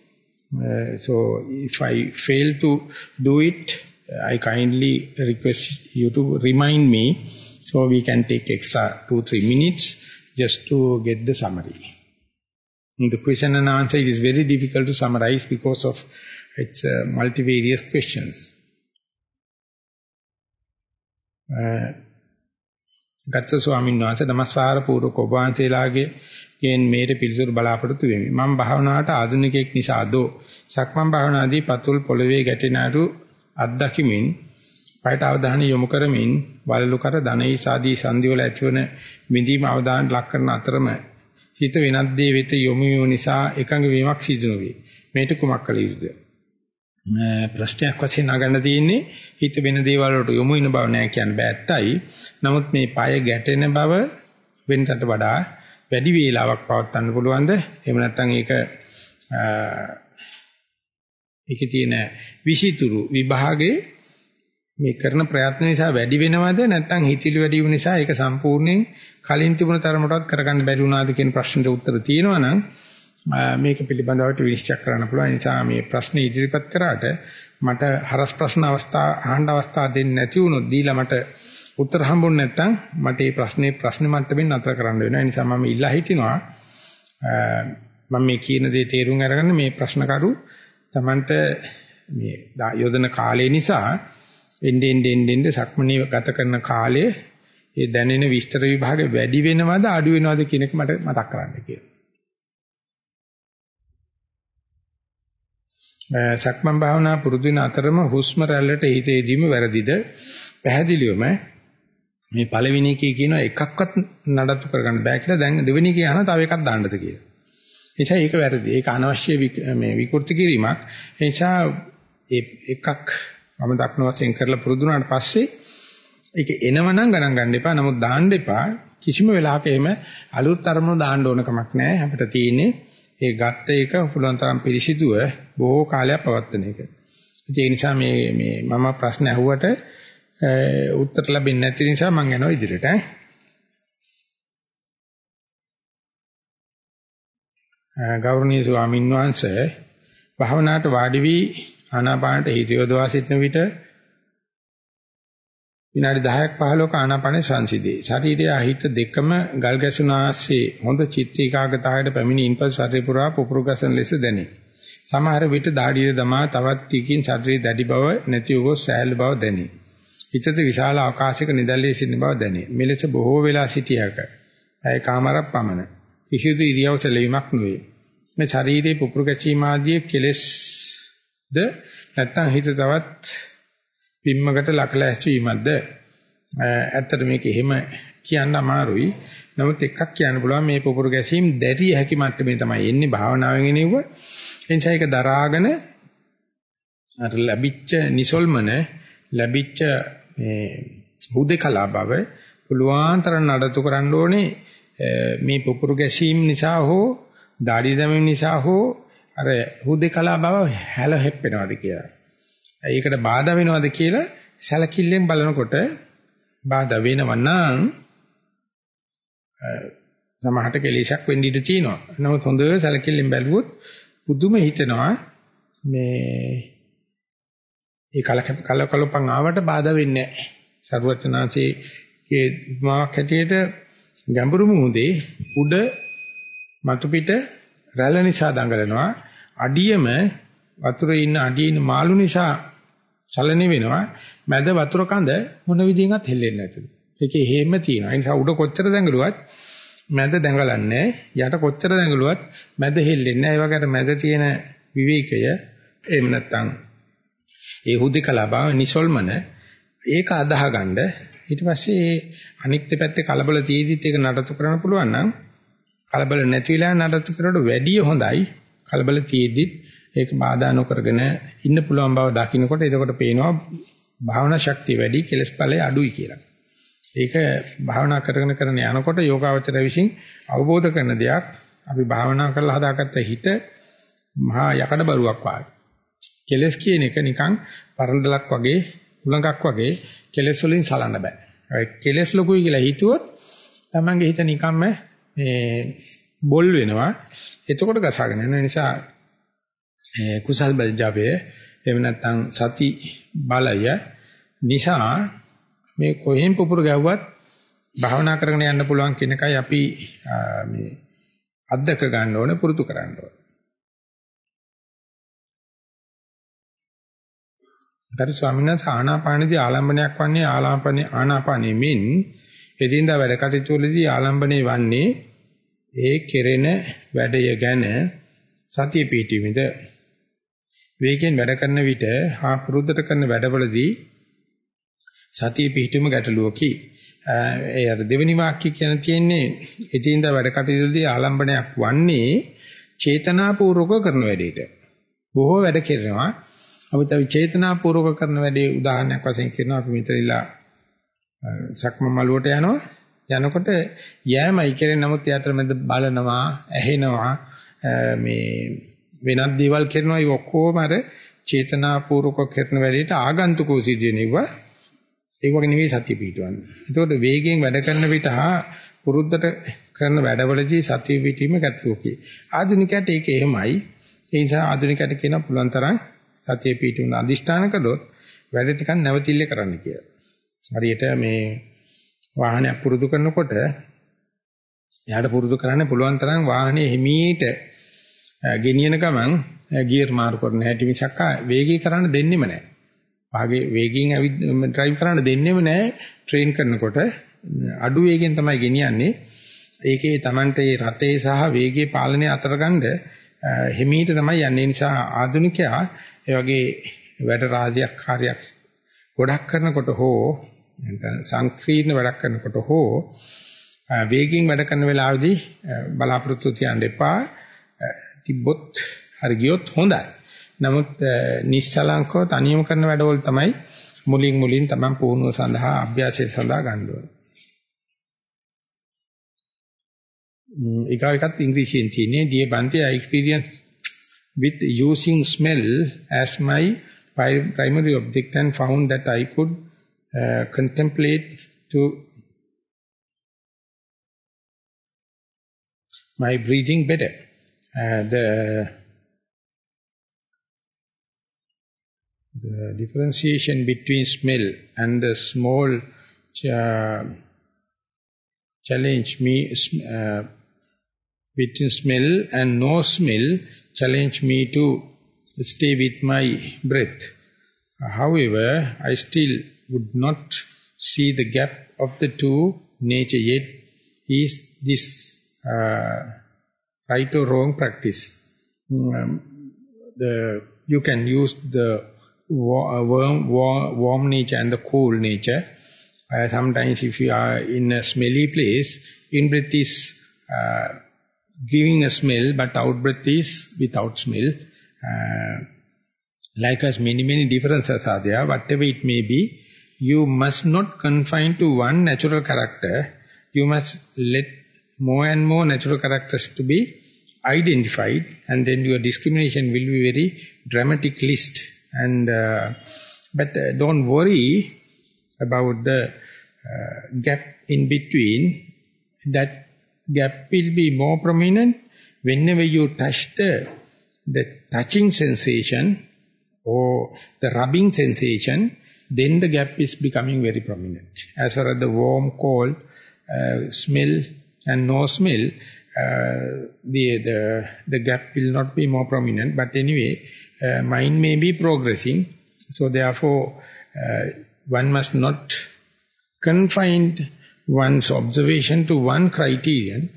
Uh, so if I fail to do it, uh, I kindly request you to remind me so we can take extra two, three minutes just to get the summary. In the question and answer, it is very difficult to summarize because of its uh, multivarious questions. Uh, ගත්ත ස්වාමීන් වහන්සේ නමස්කාර පූර්වක ඔබ යෙන් මේට පිළිතුරු බලාපොරොත්තු වෙමි. මම භාවනාවට ආධුනිකයෙක් නිසා දෝ සක්මන් භාවනාදී පතුල් පොළවේ ගැටෙන අරු අත්දැකීමින් පයට අවධානය යොමු කරමින් වලලු කර ධනෙයි සාදී සංදිවල ඇතිවන විඳීම අවධානය ලක් කරන අතරම හිත වෙනත් දේ වෙත යොමු වීම නිසා එකඟ වීමක් සිදු නොවේ. මේට කුමක් කළ යුතුද? ප්‍රශ්නයක් වශයෙන් නගන්න තියෙන්නේ හිත වෙන දේවල් වලට යොමු වෙන බව නෑ කියන්න බෑ ඇත්තයි. නමුත් මේ পায় ගැටෙන බව වෙනතට වඩා වැඩි වේලාවක් පවත්වන්න පුළුවන්ද? එහෙම නැත්නම් ඒක ඒකේ තියෙන විෂිතුරු විභාගයේ මේ කරන ප්‍රයත්න නිසා වැඩි වෙනවද නැත්නම් හිතිලි වැඩි වීම නිසා ඒක සම්පූර්ණයෙන් කලින් තිබුණ තරමටවත් කරගන්න බැරි වුණාද කියන ප්‍රශ්නට උත්තර තියෙනවා නම් මේක පිළිබඳව විනිශ්චය කරන්න පුළුවන්. ඒ නිසා මේ ප්‍රශ්නේ ඉදිරිපත් කරාට මට හරස් ප්‍රශ්න අවස්ථා අහන්න අවස්ථා දෙන්නේ නැති වුණොත් දීලා මට උත්තර හම්බුනේ නැත්නම් මට මේ ප්‍රශ්නේ ප්‍රශ්න මට්ටමින් නතර කරන්න වෙනවා. ඒ නිසා මම ඉල්ලා හිටිනවා මම මේ කියන දේ තේරුම් අරගන්න මේ ප්‍රශ්න කරු Tamanට මේ යොදන කාලය නිසා එන්නේ එන්නේ එන්නේ සක්මණේ ගත කරන කාලයේ ඒ දැනෙන විස්තර විභාග වැඩි වෙනවද අඩු වෙනවද කියන එක මට මතක් කරන්න කියලා. සක්මන් භාවනා පුරුදු වෙන අතරම හුස්ම රැල්ලට හිත යදීම වැරදිද? පැහැදිලිවම මේ පළවෙනි එකේ කියන එකක්වත් නඩත්තු කරගන්න බෑ කියලා දැන් දෙවෙනි එකේ අහන තව එකක් දාන්නද කියලා. එනිසා ඒක වැරදි. ඒක අනවශ්‍ය මේ විකෘති කිරීමක්. එනිසා ඒ එකක් මම දක්න වශයෙන් කරලා පුරුදු වුණාට පස්සේ ඒක එනවනම් ගණන් ගන්න එපා. නමුත් දාන්න එපා. කිසිම වෙලාවක එහෙම අලුත් අරමුණු දාන්න ඕන කමක් නැහැ. අපිට තියෙන්නේ ඒ ගත්ත එක පුළුවන් තරම් පිළිසිදුව බොහෝ කාලයක් පවත්වන එක. ඒ නිසා මේ මේ මම ප්‍රශ්න අහුවට උත්තර ලැබෙන්නේ නැති නිසා මම යනවා ඉදිරියට ඈ. ගෞරවනීය ස්වාමීන් වහන්සේ භාවනාවට වාඩි වී ආනාපානට හිත යොදවා සිටන විට විනාඩි 10ක් 15ක ආනාපානේ සංසිදී. ශරීරය හිත දෙකම ගල් ගැසුනාසේ හොඳ චිත්ත ඒකාග්‍රතාවයට පැමිණි ඉන්පසු ශරීර පුරා පුපුරු ගැසෙන ලෙස දැනේ. සමහර විට දාඩිය දමා තවත් ටිකින් ශරීරයේ දැඩි බව නැති වූ සෑහළු බව දැනේ. හිතට විශාල අවකාශයක නිදැල්ලේ සිටින බව දැනේ. මෙලෙස බොහෝ වෙලා සිටියක. ඇය කාමරක් පමණ. කිසිදු ඉරියව් සැලවීමක් නොවේ. මේ ශරීරයේ පුපුරු ගැචීම ආදී කෙලෙස් ද නැත්නම් හිත තවත් පිම්මකට ලකලා ඇස්වීමක්ද ඇත්තට මේක එහෙම කියන්න අමාරුයි නමුත් එකක් කියන්න පුළුවන් මේ පුපුරු ගැසීම් දැරිය හැකි මට්ටමේ තමයි එන්නේ භාවනාවෙන් එනෙව එනිසා ඒක දරාගෙන අර ලැබිච්ච නිසල්මන ලැබිච්ච මේ හුදේකලා බව පුළුවන් තරම් නඩත්තු කරන්න ඕනේ මේ පුපුරු ගැසීම් නිසා හෝ দাঁඩි දැමීම නිසා හෝ අර හුදේකලා බව හැල හැප්පෙනවද කියලා. ඒකට බාධා වෙනවද කියලා සැලකිල්ලෙන් බලනකොට බාධා වෙනවා නම් සමහරට කෙලෙසක් වෙන්න ඉඩ තියෙනවා. නමුත් හොඳ සැලකිල්ලෙන් බැලුවොත් පුදුම හිතෙනවා මේ ඒ කල කල කලපන් ආවට බාධා වෙන්නේ නැහැ. සරුවචනාංශයේ මාක් හැටියට ගැඹුරු මුහුදේ උඩ මතු පිට රැළ නිසා දඟලනවා. අඩියම වතුරේ ඉන්න අඩියේ ඉන්න මාළු නිසා චලනය වෙනවා. මැද වතුර කඳ මොන විදිහකට හෙල්ලෙන්නේ නැතුළු. ඒකේ හේම තියෙනවා. ඒ නිසා උඩ කොච්චර දඟලුවත් මැද දඟලන්නේ යට කොච්චර දඟලුවත් මැද හෙල්ලෙන්නේ නැහැ. ඒ වගේට මැද තියෙන විවේකය එහෙම නැත්නම් ඒ හුදේකලා බව නිසල්මන ඒක අදාහගන්න ඊට පස්සේ අනිත් දෙපැත්තේ කලබල තියේදිත් ඒක නඩත්තු කරන්න පුළුවන් නම් කලබල නැති වෙලා නඩත්තු කරනකොට වැඩිය හොඳයි කලබල තියේදිත් ඒක බාධා නොකරගෙන ඉන්න පුළුවන් බව දකින්නකොට එතකොට පේනවා භාවනා ශක්තිය වැඩි කෙලස් ඵලය අඩුයි කියලා. ඒක භාවනා කරගෙන කරන යනකොට යෝගාවචර විසින් අවබෝධ කරන දෙයක් අපි භාවනා කරලා හදාගත්ත හිත මහා යකඩ බරුවක් වගේ. කෙලස් කියන එක නිකන් පරණදලක් වගේ උලඟක් වගේ කෙලස් වලින් සලන්න බෑ. කෙලස් ලොකුයි කියලා හිතුවොත් තමන්ගේ හිත නිකම්ම මේ බොල් වෙනවා. එතකොට ගසාගෙන යන නිසා කුසල් බල්ජාවේ එහෙම නැත්නම් සති බලය නිසා මේ කොහෙන් පුපුරු ගැව්වත් භාවනා කරගෙන යන්න පුළුවන් කියන එකයි අපි මේ අත්දක ගන්න ඕනේ පුරුදු කරන්න ඕනේ. ගරු ස්වාමීන් වහන්සේ ආනාපානදී ආලම්බනයක් වන්නේ ආලාපනේ ආනාපානෙ මින් එදින්දා වැඩ කටයුතු වලදී ආලම්බනේ වන්නේ ඒ කෙරෙන වැඩය ගැන සතිය පිටීමේද වේගෙන් වැඩ කරන විට හා පුරුද්දට කරන වැඩවලදී සතිය පිහිටුම ගැටලුවකි. ඒ අර දෙවෙනි වාක්‍ය කියන තියෙන්නේ එදින්දා වැඩ කටයුතුදී ආලම්බනයක් වන්නේ චේතනාපූර්වක කරන වැඩේට. බොහෝ වැඩ කරනවා. අපිට චේතනාපූර්වක කරන වැඩේ උදාහරණයක් වශයෙන් කියනවා අපි මෙතනilla සක්ම මළුවට යනවා යනකොට යෑමයි කරේ නමුත් යාත්‍රමෙද බලනවා ඇහෙනවා මේ වෙනත් දේවල් කරනවා ඒ ඔක්කොම අර චේතනාපූර්වක කරන වැඩේට ආගන්තුකෝ සිදුවෙනවා ඒක වගේ නෙවෙයි සතිය පිටවන්නේ. එතකොට වේගයෙන් වැඩ කරන විට හා පුරුද්දට කරන වැඩවලදී සතිය පිටීම ගැටලුවකි. ආධුනිකයට ඒක එහෙමයි. ඒ නිසා ආධුනිකයට කියන පුළුවන් තරම් සතිය පිටුන අදිෂ්ඨාන කළොත් වැඩ ටිකක් නැවතිල්ලේ කරන්න කියලා. හරියට මේ වාහනයක් පුරුදු කරනකොට එයාට පුරුදු කරන්න පුළුවන් තරම් වාහනේ හිමීට ගෙනියන ගමන් ගියර් මාරු කරන හැටි මිසක් වේගී කරන්න දෙන්නෙම නැහැ. වාගේ වේගයෙන් ඩ්‍රයිව් කරන්න දෙන්නෙම නැහැ ට්‍රේන් කරනකොට අඩු වේගෙන් තමයි ගෙනියන්නේ. ඒකේ Tamante රතේ සහ වේගයේ පාලනය අතරගන්න හිමීට තමයි යන්නේ. නිසා ආධුනිකයා ඒ වගේ වැඩ රාජ්‍යයක් කාර්යයක් ගොඩක් කරනකොට හෝ නැත්නම් සංකීර්ණ වැඩක් කරනකොට හෝ වේගින් වැඩ කරන වෙලාවේදී බලාපොරොත්තු තියන්න එපා. තිබ්බොත් හරි ගියොත් හොඳයි. නමුත් නිශ්චලංකව තනියම කරන වැඩවල තමයි මුලින් මුලින් තමයි පුහුණුව සඳහා අභ්‍යාසය සඳහා ගන්න ඕනේ. ඊගා එකත් ඉංග්‍රීසියෙන් තියෙන්නේ dear Bante I experience with using smell as my primary object and found that I could uh, contemplate to my breathing better. Uh, the the differentiation between smell and the small uh, challenge me uh, between smell and no smell challenge me to stay with my breath. However, I still would not see the gap of the two nature yet. Is this uh, right or wrong practice? Um, the You can use the warm, warm, warm nature and the cool nature. Uh, sometimes if you are in a smelly place, in-breath is uh, giving a smell, but out-breath is without smell. Uh, like as many, many differences are there, whatever it may be, you must not confine to one natural character. You must let more and more natural characters to be identified and then your discrimination will be very dramatic list and uh, but uh, don't worry about the uh, gap in between that gap will be more prominent whenever you touch the the touching sensation or the rubbing sensation then the gap is becoming very prominent. As far as the warm cold uh, smell and no smell uh, the the the gap will not be more prominent. But anyway uh, mind may be progressing. So therefore uh, one must not confine one's observation to one criterion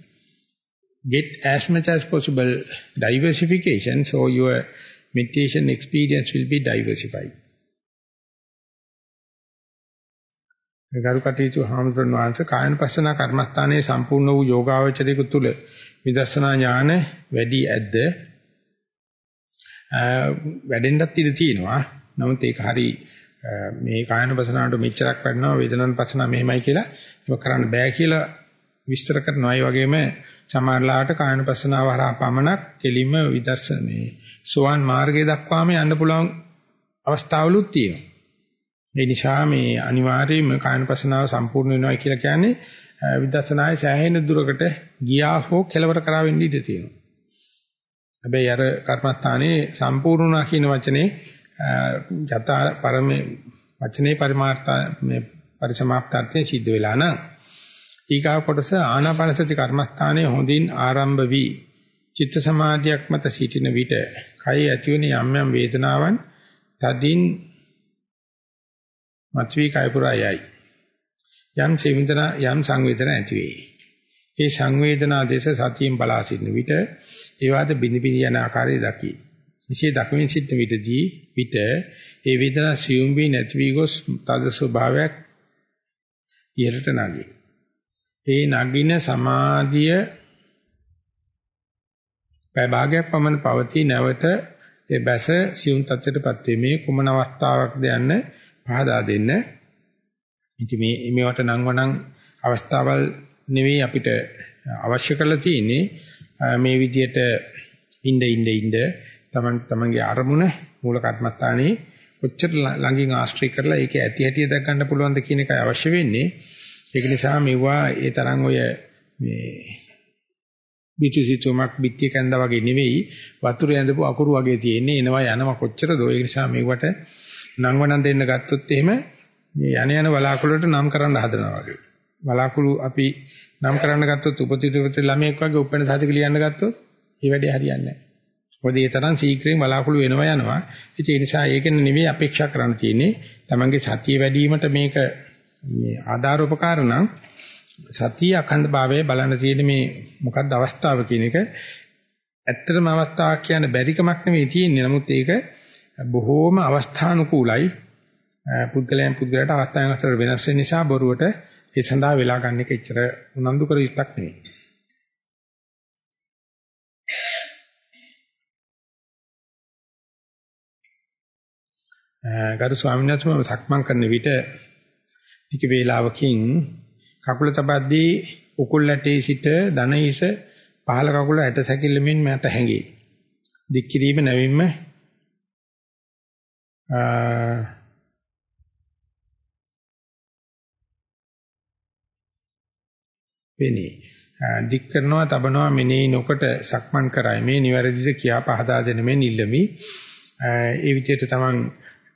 get as much as possible diversification so your meditation experience will be diversified. ගරු කටයුතු හාමුදුරන් වහන්සේ කායන පස්සනා කර්මස්ථානයේ සම්පූර්ණ වූ යෝගාවචරයෙකු තුල විදර්ශනා ඥාන වැඩි ඇද්ද? වැඩෙන්නත් ඉඩ තියෙනවා. නමුත් ඒක හරි මේ කායන පස්සනාවට මෙච්චරක් වැඩනවා වේදනන් පස්සනා මෙහෙමයි කියලා ඒක කරන්න බෑ කියලා විස්තර කරනවා ඒ වගේම සමහරලාට කායන පස්සනාව හරහා පමණක් කෙලින්ම විදර්ශන මේ සෝවාන් මාර්ගය දක්වාම යන්න පුළුවන් අවස්ථාවලුත් තියෙනවා ඒ නිසා මේ අනිවාර්යයෙන්ම කායනපසනාව සම්පූර්ණ වෙනවා කියලා කියන්නේ විදර්ශනායේ සෑහෙන දුරකට ගියා හෝ කෙලවර කරා වෙන්න ඉඩ තියෙනවා. හැබැයි අර කර්මස්ථානයේ සම්පූර්ණා කියන වචනේ යථා පරමේ වචනේ පරිමාර්ථ මේ පරිසමාප්තාර්ථයේ සිද්ධ වෙලා නම් ඊගා කොටස ආනාපානසති කර්මස්ථානයේ හොඳින් ආරම්භ වී චිත්ත සමාධියක් මත සිටින විට කය ඇතිවන යම් යම් වේදනාවන් තදින් මත්වි කයපුරා යයි. යම් සේවින්දන යම් සංවේදන ඇති වේ. ඒ සංවේදනා දේශ සතියෙන් බලා සිටින විට ඒවාද බිනි බිනි යන ආකාරය දකි. එසේ දක්මින් සිටින විටදී විට ඒ වේදනා සියුම් වී නැති වී ගොස් තද ස්වභාවයක් ඉහළට නැගී. ඒ නගින සමාධිය පැය භාගයක් පමණ පවතී නැවත ඒ බැස සියුම් තත්ත්වයටපත් වේ. මේ කුමන අවස්ථාවක්ද යන්න පහදා දෙන්න. ඉතින් මේ මේවට නංවනම් අවස්ථාවල් නෙවෙයි අපිට අවශ්‍ය කරලා තියෙන්නේ මේ විදිහට ඉnde ඉnde ඉnde තමන් තමන්ගේ අරමුණ මූල කර්මස්ථානයේ කොච්චර ළඟින් ආශ්‍රය කරලා ඒක ඇති හැටි දැක් ගන්න පුළුවන්ද කියන එකයි අවශ්‍ය වෙන්නේ. ඒක නිසා මෙවුවා ඒ තරම් ඔය මේ පිටිසිතුමක් පිටිය කැඳා වගේ නෙවෙයි වතුර ඇඳපු අකුරු වගේ තියෙන්නේ එනවා යනවා කොච්චරද ඒ නිසා මෙවට නංවනන් දෙන්න ගත්තොත් එහෙම මේ යන යන බලාකුළුට නම් කරන්න හදනවා වගේ. බලාකුළු අපි නම් කරන්න ගත්තොත් උපතිතුපති ළමයෙක් වගේ උපෙන් සාතික ලියන්න ගත්තොත් ඒ වැඩේ හරියන්නේ නැහැ. මොකද ඒ තරම් ශීක්‍රයෙන් බලාකුළු වෙනවා යනවා. ඒ නිසා ඒකෙන් නෙමෙයි අපේක්ෂා කරන්න තියෙන්නේ. තමන්ගේ සතිය වැඩි වීමට මේක මේ ආධාර උපකාර නම් සතිය අඛණ්ඩ භාවයේ බලන්න තියෙන මේ මොකක්ද අවස්ථාව කියන එක ඇත්තටම අවස්ථාවක් කියන්න බැරිකමක් නෙවෙයි තියෙන්නේ. නමුත් ඒක බොහෝම අවස්ථානුකූලයි පුද්ගලයන් පුද්ගලයාට අවස්ථාවෙන් අවස්ථාවට වෙනස් වෙන නිසා බොරුවට ඒ සඳහා වෙලා ගන්න එක එච්චර උනන්දු කර යුක්තක් නෙවෙයි. ගරු ස්වාමීන් වහන්සේ මම සක්මන් කරන විට ටික වේලාවකින් කකුල තබද්දී උකුල් ඇටේ සිට දන හිස පහළ කකුල ඇට සැකිල්ලමින් මට හැඟේ. දික් කිරීම නැවින්ම වෙන්නේ. දික් කරනවා තබනවා මෙනෙහි නොකොට සක්මන් කරයි මේ නිවැරදිද කියා පහදා දෙන මේ නිල්ලමි. ඒ විදිහට තමන්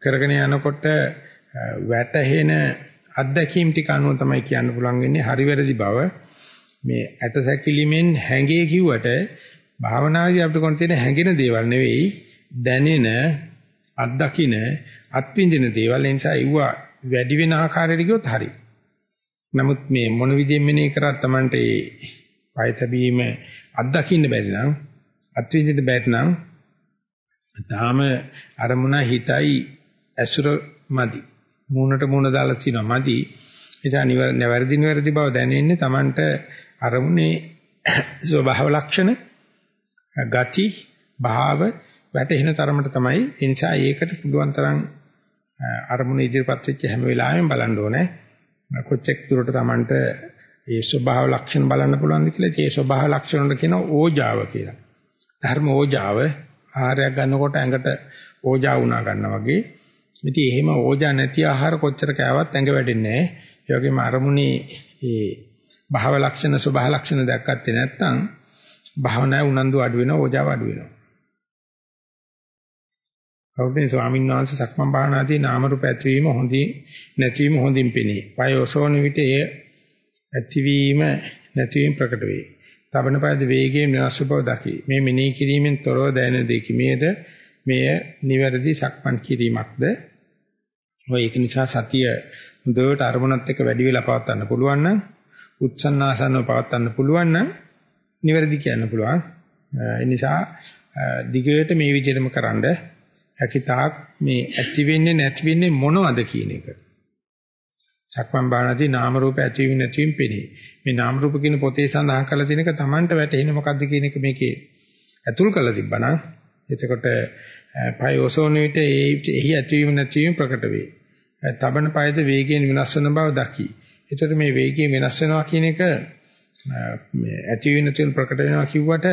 කරගෙන යනකොට වැටහෙන අත්දැකීම් ටික අනුව තමයි කියන්න පුළුවන් වෙන්නේ හරි වැරදි බව. මේ ඇට සැකිලිමෙන් හැංගේ කිව්වට භාවනාදී අපිට කොහොමද තියෙන හැංගෙන දේවල් නෙවෙයි දැනෙන අත්දකින්න අත්විඳින දේවල් නිසා ඒව වැඩි වෙන ආකාරයට ගියොත් හරි. නමුත් මේ මොන විදිහෙන් මෙනේ කරත් Tamante ඒ පය තැබීම අත්දකින්න බැරි නම් අත්විඳින්න බැරි නම් තාම අරමුණ හිතයි ඇසුර මදි. මූණට මූණ දාලා තිනවා මදි. නිසා නිවැරදි නිවැරදි බව දැනෙන්නේ Tamante අරමුණේ ස්වභාව ලක්ෂණ ගති භාව වැටෙන තරමට තමයි ඒ නිසා ඒකට පුළුවන් තරම් අරමුණ ඉදිරිපත් වෙච්ච හැම වෙලාවෙම බලන්න ඕනේ කොච්චර දුරට Tamanට ඒ ස්වභාව ලක්ෂණ බලන්න පුළුවන්ද කියලා ඒ ස්වභාව ලක්ෂණ වල කියන ඕජාව කියලා. ධර්ම ඕජාව ආහාරයක් ගන්නකොට ඇඟට ඕජා වුණා ගන්නවා වගේ. ඉතින් එහෙම ඕජා නැති ආහාර කොච්චර කෑවත් ඇඟ වැඩෙන්නේ නැහැ. ඒ වගේම අරමුණේ ඒ භාව ලක්ෂණ ස්වභාව ලක්ෂණ දැක්කත්තේ නැත්නම් භාවනාවේ උනන්දු අඩු වෙනවා ඕජාව අඩු වෙනවා. කවුරුනේ ස්වාමීන් වහන්සේ සක්මන් භාවනාදී නාම රූප ඇතිවීම හොඳින් නැතිවීම හොඳින් පෙනේ. පය ඔසවන විට එය ඇතිවීම නැතිවීම ප්‍රකට වේ. තබන පයද වේගයෙන් වෙනස් බව දකි. මේ මෙනෙහි කිරීමෙන් තොරව දැනෙන දෙකි. මේද මෙය නිවැරදි සක්මන් කිරීමක්ද? ඔය ඒක නිසා සතිය හොඳට අරමුණත් එක්ක වැඩි වෙලා පවත්වන්න පුළුවන් නම් උත්සන්නාසනව පවත්වන්න පුළුවන් නම් නිවැරදි කියන්න පුළුවන්. ඒ නිසා දිගට මේ විදිහටම කරන්ඩ හැකිතාක් මේ ඇති වෙන්නේ නැති වෙන්නේ මොනවද කියන එක. සක්මන් බාහනදී නාම රූප ඇතිවීම නැතිවීම පෙනේ. මේ නාම රූප කියන පොතේ සඳහන් කරලා තියෙනක Tamanට වැටෙන්නේ මොකද්ද කියන එක මේකේ ඇතුල් කරලා තිබ්බනම් එතකොට පය ඔසෝන විට එහි ඇතිවීම නැතිවීම ප්‍රකට වේ. තබන පයද වේගයෙන් වෙනස් වෙන බව දකි. එතකොට මේ වේගයෙන් වෙනස් වෙනවා කියන එක මේ ඇතිවීම නැතිවීම ප්‍රකට වෙනවා කිව්වට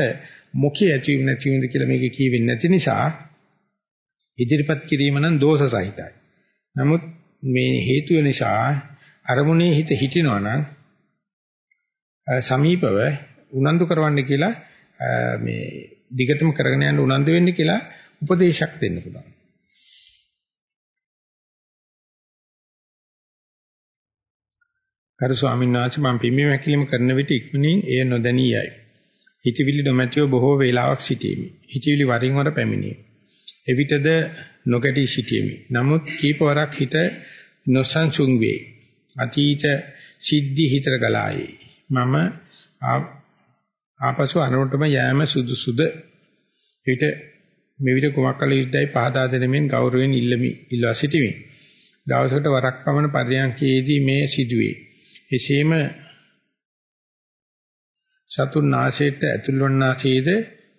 මොකී ඇතිවීම නැතිවීමද කියලා මේකේ කියවෙන්නේ නැති නිසා ඉදිරිපත් කිරීම නම් දෝෂ සහිතයි. නමුත් මේ හේතුව නිසා අරමුණේ හිත හිටිනවා නම් සමීපව උනන්දු කරවන්න කියලා මේ දිගටම කරගෙන යන්න උනන්දු වෙන්න කියලා උපදේශයක් දෙන්න පුළුවන්. කරු ස්වාමීන් වහන්සේ මම පිම්බි මැකිලිම කරන විට ඉක්මනින් එය නොදැනියයි. හිතවිලි නොමැතිව බොහෝ වේලාවක් සිටීමි. හිතවිලි වරින් වර පැමිණේ. එවිටද නොගැටි සිටීමි. නමුත් කීපවරක් හිත නොසන්සුන් වේ. අතීත සිද්ධි හිතට ගලායි. මම ආපසු අනුරටම යෑම සුදුසුද? ඊට මෙවිට කුමක් කළ යුත්තේ පහදා දෙනෙමින් ගෞරවයෙන් ඉල්ලමි. ඉල්ලා සිටිමි. දවසකට වරක් පමණ පරියන්කේදී මේ සිදුවේ. එසේම සතුන් නාසයට ඇතුල් වන්නාසේද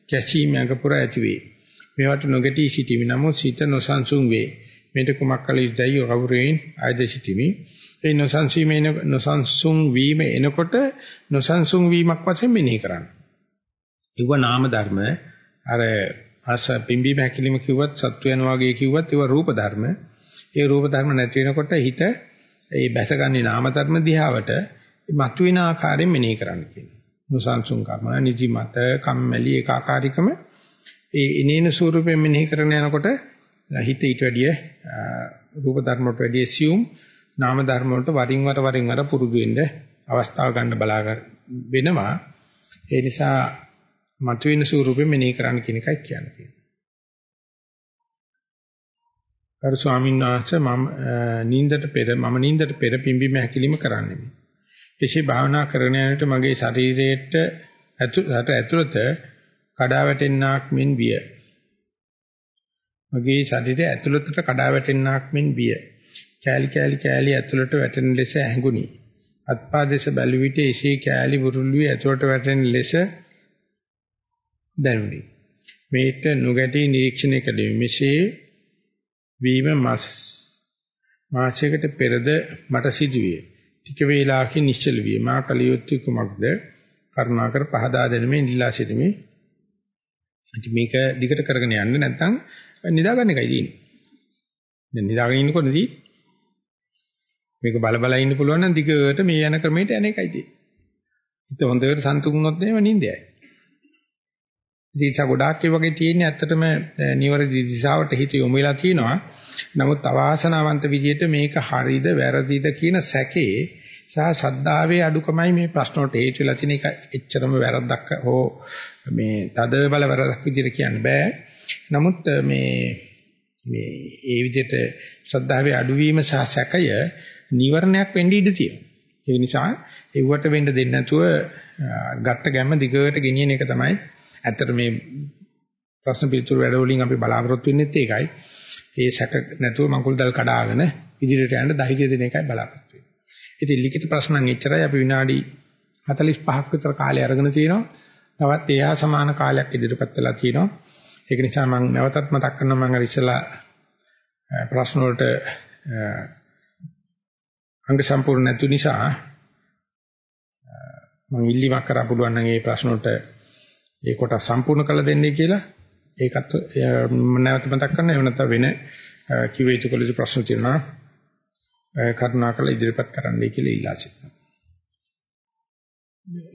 කැසීම අඟපුර ඇතිවේ. මේවට නොගැටී සිටීමි. නමුත් සිත නොසන්සුන් වේ. මේට කුමක් කළ යුතුයි කවුරුවෙන් ආයද සිටීමි. ඒ නොසන්සීමේන නොසන්සුන් වීම එනකොට නොසන්සුන් වීමක් වශයෙන් මෙනෙහි කරන්න. ඒව නාම ධර්ම අර අස පිම්බීම හැකිලිම කිව්වත් සත්වයන් වගේ කිව්වත් ඒව රූප ධර්ම. ඒ රූප ධර්ම නැති වෙනකොට හිත ඒ බැසගන්නේ නාම ධර්ම දිහාවට මතුවෙන ආකාරයෙන් මෙනෙහි කරන්න කියනවා. නොසන්සුන්කම, නිදිමත, කම්මැලි ඒකාකාරීකම ඒ ඉනේන ස්වරූපයෙන් මෙනෙහි කරන යනකොට හිත ඊට වැඩිය රූප ධර්ම වලට වැඩිය සියුම් නාම ධර්ම වලට වරින් වර වරින් වර පුරුදු වෙන්න අවස්ථාව ගන්න බලා වෙනවා. ඒ නිසා මතුවෙන ස්වරූපයෙන් මෙනෙහි කරන්න කියන එකයි කියන්නේ. කරු ස්වාමීන් වහන්සේ මම නින්දට පෙර මම නින්දට පෙර පිම්බීම හැකිලිම කරන්නේ. එසේ භාවනා කරන යනට මගේ ශරීරයට ඇතුළත කඩා වැටෙන්නාක් මෙන් විය. මගේ ශරීරය ඇතුළතට කඩා වැටෙන්නාක් මෙන් විය. කෑලි කෑලි කෑලි ඇතුළට වැටෙන ලෙස හැඟුණි. අත්පා දෙස බැලු විට එසේ කෑලි බුරුල්ලුවේ ඇතුළට වැටෙන ලෙස දැනුනි. මේට නොගැටි නිරීක්ෂණය කළෙමි. මෙසේ වීම මාස මාසයකට පෙරද මට සිදුවේ. ටික වේලාවකින් නිශ්චල විය. මා කලියොත්ති කුමක්ද? කරුණාකර පහදා දෙනෙමින් ඉල්ලා සිටිමි. ඉතින් මේක දිගට කරගෙන යන්න නැත්නම් නිදා ගන්න එකයි තියෙන්නේ. දැන් නිදාගෙන ඉන්නකොටදී මේක බල බල ඉන්න පුළුවන් නම් දිගට මේ යන ක්‍රමයට යන එකයි තියෙන්නේ. හිත හොඳට සන්තුුනොත් නෙවෙයි නිින්දයයි. ඉතින් ගොඩාක් ඒ වගේ තියෙන්නේ ඇත්තටම නිවැරදි දිශාවට හිත යොමු වෙලා තියෙනවා. නමුත් අවාසනාවන්ත විදිහට මේක හරිද වැරදිද කියන සැකේ සහ ශ්‍රද්ධාවේ අඩුකමයි මේ ප්‍රශ්න වලට හේතු වෙලා තියෙන එක එච්චරම වැරද්දක් හෝ මේ තද බල වැරද්දක් විදිහට කියන්න බෑ. නමුත් මේ මේ ඒ විදිහට ශ්‍රද්ධාවේ අඩුවීම සහ සැකය නිවරණයක් වෙන්න ඉඩ තියෙනවා. ඒ නිසා ඒවට වෙන්න දෙන්නේ නැතුව ගත්ත ගැම්ම දිගට ගෙනියන එක තමයි ඇත්තට මේ ප්‍රශ්න පිළිතුරු වැඩ වලින් අපි බලාපොරොත්තු වෙන්නේත් ඒකයි. ඒ සැක නැතුව මඟුල් දල් කඩාගෙන ඉදිරියට යන්න ධෛර්යය දෙන එකයි බලාපොරොත්තු ඉතින් ලිඛිත ප්‍රශ්න නම් එච්චරයි අපි විනාඩි 45ක් විතර කාලය අරගෙන තිනවා. තවත් එහා සමාන කාලයක් ඉදිරිපත් වෙලා තිනවා. ඒක නිසා මම නැවතත් මතක් කරනවා මම අර ඉස්සලා ප්‍රශ්න වලට අංග සම්පූර්ණ නැතු නිසා මම ඉල්ලීමක් කරා පුළුවන් නම් ඒ ප්‍රශ්න වලට ඒ කොටස් සම්පූර්ණ කළ දෙන්නේ කියලා. ඒකත් නැවත මතක් කරන්න එහෙම නැත්නම් වෙන කිව්ව යුතු කළ යුතු ප්‍රශ්න තියෙනවා. කරුණාකරලා ඉදිරිපත් කරන්නයි කියලා ඉල්ලා සිටිනවා.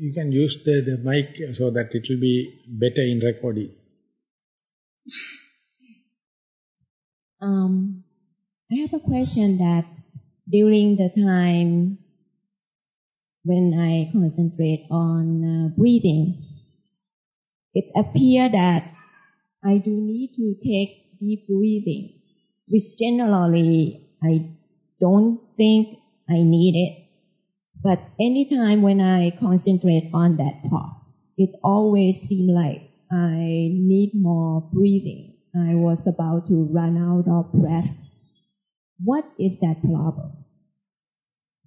You can use the, the mic so that it will be better in recording. Um, I have a question that during the time when I concentrate on uh, breathing, it appears that I do need to take deep breathing, which generally I don't think I need it. But anytime when I concentrate on that part, it always seems like I need more breathing. I was about to run out of breath. What is that problem?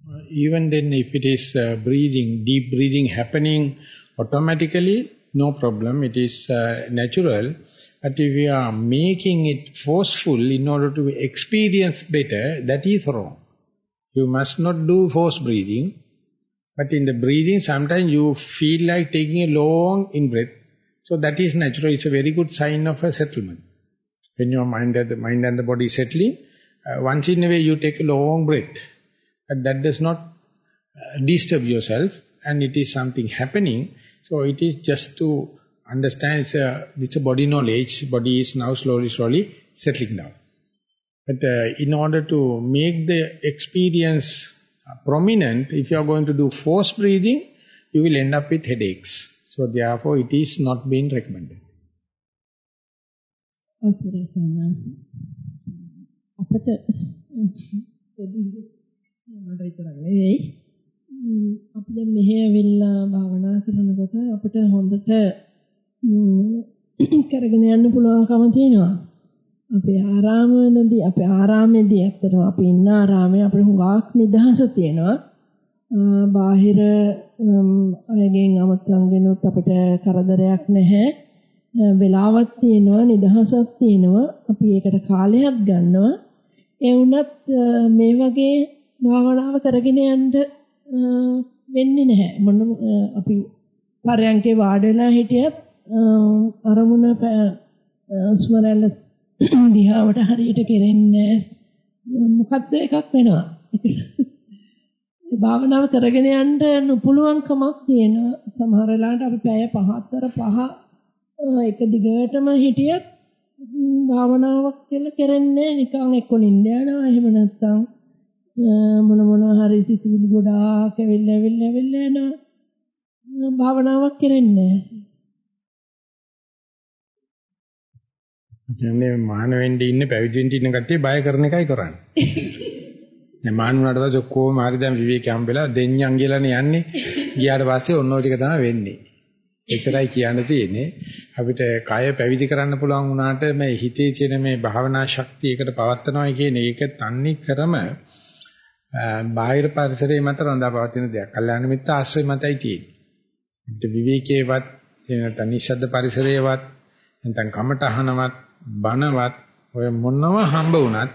Uh, even then, if it is uh, breathing, deep breathing happening automatically, no problem. It is uh, natural. But if we are making it forceful in order to experience better, that is wrong. You must not do force breathing. But in the breathing, sometimes you feel like taking a long in-breath. So that is natural. It's a very good sign of a settlement. When your mind the, mind and the body settling, uh, once in a way you take a long breath, that does not uh, disturb yourself and it is something happening. So it is just to understand it's a, it's a body knowledge, body is now slowly, slowly settling down. But uh, in order to make the experience uh, prominent, if you are going to do forced breathing, you will end up with headaches. So therefore it is not being recommended. Okay, අපට පොඩි මට විතරක් නෙවෙයි අපි දැන් මෙහෙ ඇවිල්ලා භාවනා කරනකොට අපිට හොඳට කරගෙන යන්න පුළුවන්කම තියෙනවා. අපේ ආරාමවලදී අපේ ආරාමේදී ඇත්තටම අපි ඉන්න ආරාමේ අපේ හුඟක් නිදහස තියෙනවා. බාහිර අයගෙන් අමතන්ගෙනුත් අපිට කරදරයක් නැහැ. වෙලාවක් තියෙනවා නිදහසක් තියෙනවා අපි ඒකට කාලයක් ගන්නවා ඒ වුණත් මේ වගේ භාවනාව කරගෙන යන්න වෙන්නේ නැහැ. මොන අපි පරයන්කේ වාඩි වෙලා හිටියත් අරමුණ ස්මරණ දිහාවට හරියට කෙරෙන්නේ මොකද්ද එකක් වෙනවා? ඒ භාවනාව කරගෙන යන්න පුළුවන්කමක් තියෙනවා. සමහර වෙලාවට අපි පැය 5 5 එක දිගටම හිටියත් භාවනාවක් කියලා කරන්නේ නිකන් එක්ක නිින්ද යනවා එහෙම නැත්නම් මොන මොන හරි සිතුවිලි ගොඩාක් ඇවිල්ලා ඇවිල්ලා ඇවිල්ලා යනවා භාවනාවක් කරන්නේ කියන්නේ මහාන වෙන්න ඉන්න පැවිදි වෙන්න ඉන්න කට්ටිය බය කරන එකයි කරන්නේ. දැන් මහාන වුණාට පස්සේ ඔක්කොම හරි දැන් විවේක හම්බෙලා දෙඤ්ඤම් කියලානේ යන්නේ. ගියාට පස්සේ ඔන්න ඔය ටික තමයි වෙන්නේ. එතරයි කියන්න තියෙන්නේ අපිට කය පැවිදි කරන්න පුළුවන් වුණාට මේ හිතේ තියෙන මේ භාවනා ශක්තිය එකට පවත්නවා කියන එක තන්නේ කරම බාහිර පරිසරයේ මත රඳා පවතින දෙයක්. කල්යාණ මිත්‍ර ආශ්‍රය මතයි තියෙන්නේ. අපිට විවේකයේවත් නැත්නම් නිශ්ශබ්ද පරිසරයේවත් නැත්නම් කමටහනවත් බනවත් ඔය මොනම හම්බ වුණත්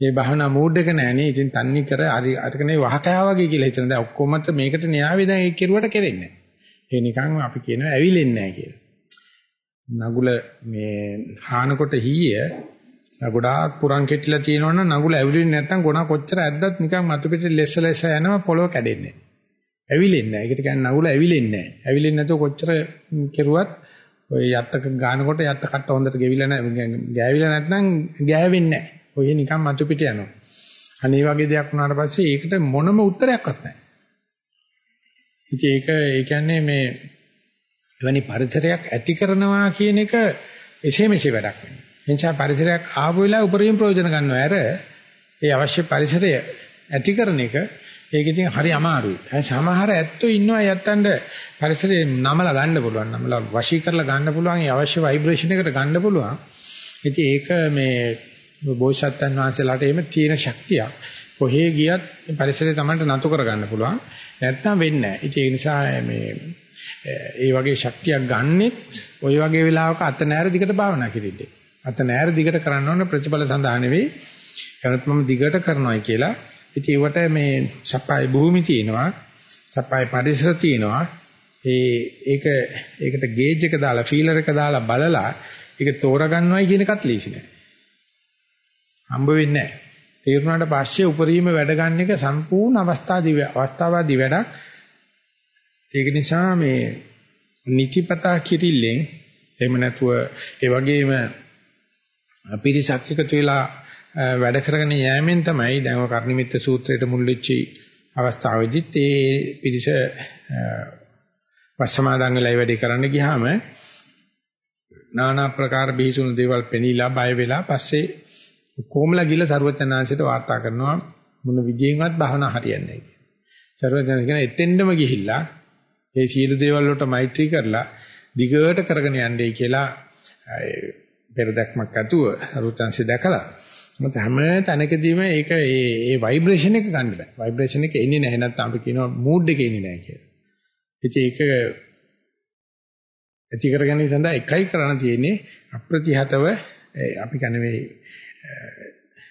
මේ භාවනා මූඩ් එක නැහනේ. ඉතින් තන්නේ කර හරි අරකනේ වහකයා වගේ කියලා හිතන දැන් ඔක්කොමත් මේකට න්යායව දැන් ඒක කෙරුවට කෙරෙන්නේ ඒ නිකන් අපි කියනවා ඇවිලෙන්නේ නැහැ කියලා. නගුල මේ හානකොට හීය ගොඩාක් පුරන් කෙටිලා තියෙනවනම් නගුල ඇවිලෙන්නේ නැත්නම් ගොනා කොච්චර ඇද්දත් නිකන් මතු පිට ලෙස්ස ලෙස්ස යනවා පොළව කැඩෙන්නේ. ඇවිලෙන්නේ නැහැ. ඒකට කියන්නේ නගුල ඇවිලෙන්නේ නැහැ. ඇවිලෙන්නේ නැතුව කොච්චර කෙරුවත් ඔය යත්තක ගානකොට යත්ත කට්ට හොඳට ගෙවිලා නැහැ. ගෑවිලා නැත්නම් ගෑවෙන්නේ නැහැ. ඔය නිකන් මතු පිට යනවා. අනේ වගේ දෙයක් වුණාට පස්සේ ඒකට මොනම උත්තරයක්වත් නැහැ. ඉතින් ඒක ඒ කියන්නේ මේ එවැනි පරිසරයක් ඇති කරනවා කියන එක එසේ මෙසේ වැඩක් නෙවෙයි. ඒ නිසා පරිසරයක් ආපු වෙලාව උපරිම ප්‍රයෝජන ගන්නවා. අර ඒ අවශ්‍ය පරිසරය ඇති කරන එක ඒක ඉතින් හරි අමාරුයි. ඒ සමහර ඇත්තෝ ඉන්නවා යත්තන්ට පරිසරේ නමලා ගන්න පුළුවන්. නමලා වශී කරලා ගන්න පුළුවන්. ඒ අවශ්‍ය ভাইබ්‍රේෂන් එකට ගන්න පුළුවන්. ඉතින් ඒක මේ බෝසත්යන් වහන්සේලාට එහෙම තියෙන ශක්තියක්. කොහේ ගියත් පරිසරය තමයි නතු කර ගන්න පුළුවන්. නැත්තම් වෙන්නේ නැහැ. ඒ නිසා මේ ඒ වගේ ශක්තියක් ගන්නෙත් ওই වගේ වෙලාවක අත නෑර දිගට භාවනා කිරින්නේ. අත නෑර දිගට කරන්න ඕන ප්‍රතිඵල සඳහා නෙවෙයි. කරත් මම දිගට කරනවායි කියලා. ඉතින් ඒවට මේ සපයි භූමි තියෙනවා. සපයි පරිසර තියෙනවා. ඒ ඒක ඒකට ගේජ් එක දාලා ෆීලර් එක දාලා බලලා ඒක තෝරගන්නවයි කියන එකත් ලීසි නෑ. හම්බ වෙන්නේ නෑ. තේරුණාට පස්සේ උපරිම වැඩ ගන්න එක සම්පූර්ණ අවස්ථාදී අවස්ථාවාදී වැඩක්. ඒක නිසා මේ නිතිපතා කිරිල්ලෙන් එහෙම නැතුව ඒ වගේම පිරිසක් එකතු වෙලා වැඩ කරගෙන යෑමෙන් තමයි දැන් ඔය කර්ණිමිත්ත සූත්‍රයට මුල් වෙච්චි අවස්ථාවේදීත් ඒ පිරිස වස්සමාදන් වෙලා වැඩේ කරන්න ගියාම নানা ප්‍රකාර බිහිසුණු දේවල් පෙනීලා බය වෙලා පස්සේ කොහොමලා ගිහලා ਸਰවඥාන්සයට වාර්තා කරනවා මොන විජයෙන්වත් භාවනා හරියන්නේ නැහැ කියලා. ਸਰවඥාන්ස කියන එතෙන්ඩම ගිහිල්ලා ඒ සියලු දේවල් වලට මෛත්‍රී කරලා දිගට කරගෙන යන්නයි කියලා පෙරදක්මක් ඇතුව රුචන්සි දැකලා මත හැම තැනකදීම ඒක ඒ ඒ ভাইබ්‍රේෂන් එක ගන්න බෑ. ভাইබ්‍රේෂන් එක එන්නේ නැහැ නැත්නම් අපි කියනවා මූඩ් එක එන්නේ නැහැ කියලා. ඉතින් ඒක ඇති කරගැනීම සඳහා එකයි කරන්න තියෙන්නේ අප්‍රතිහතව අපි කියන්නේ මේ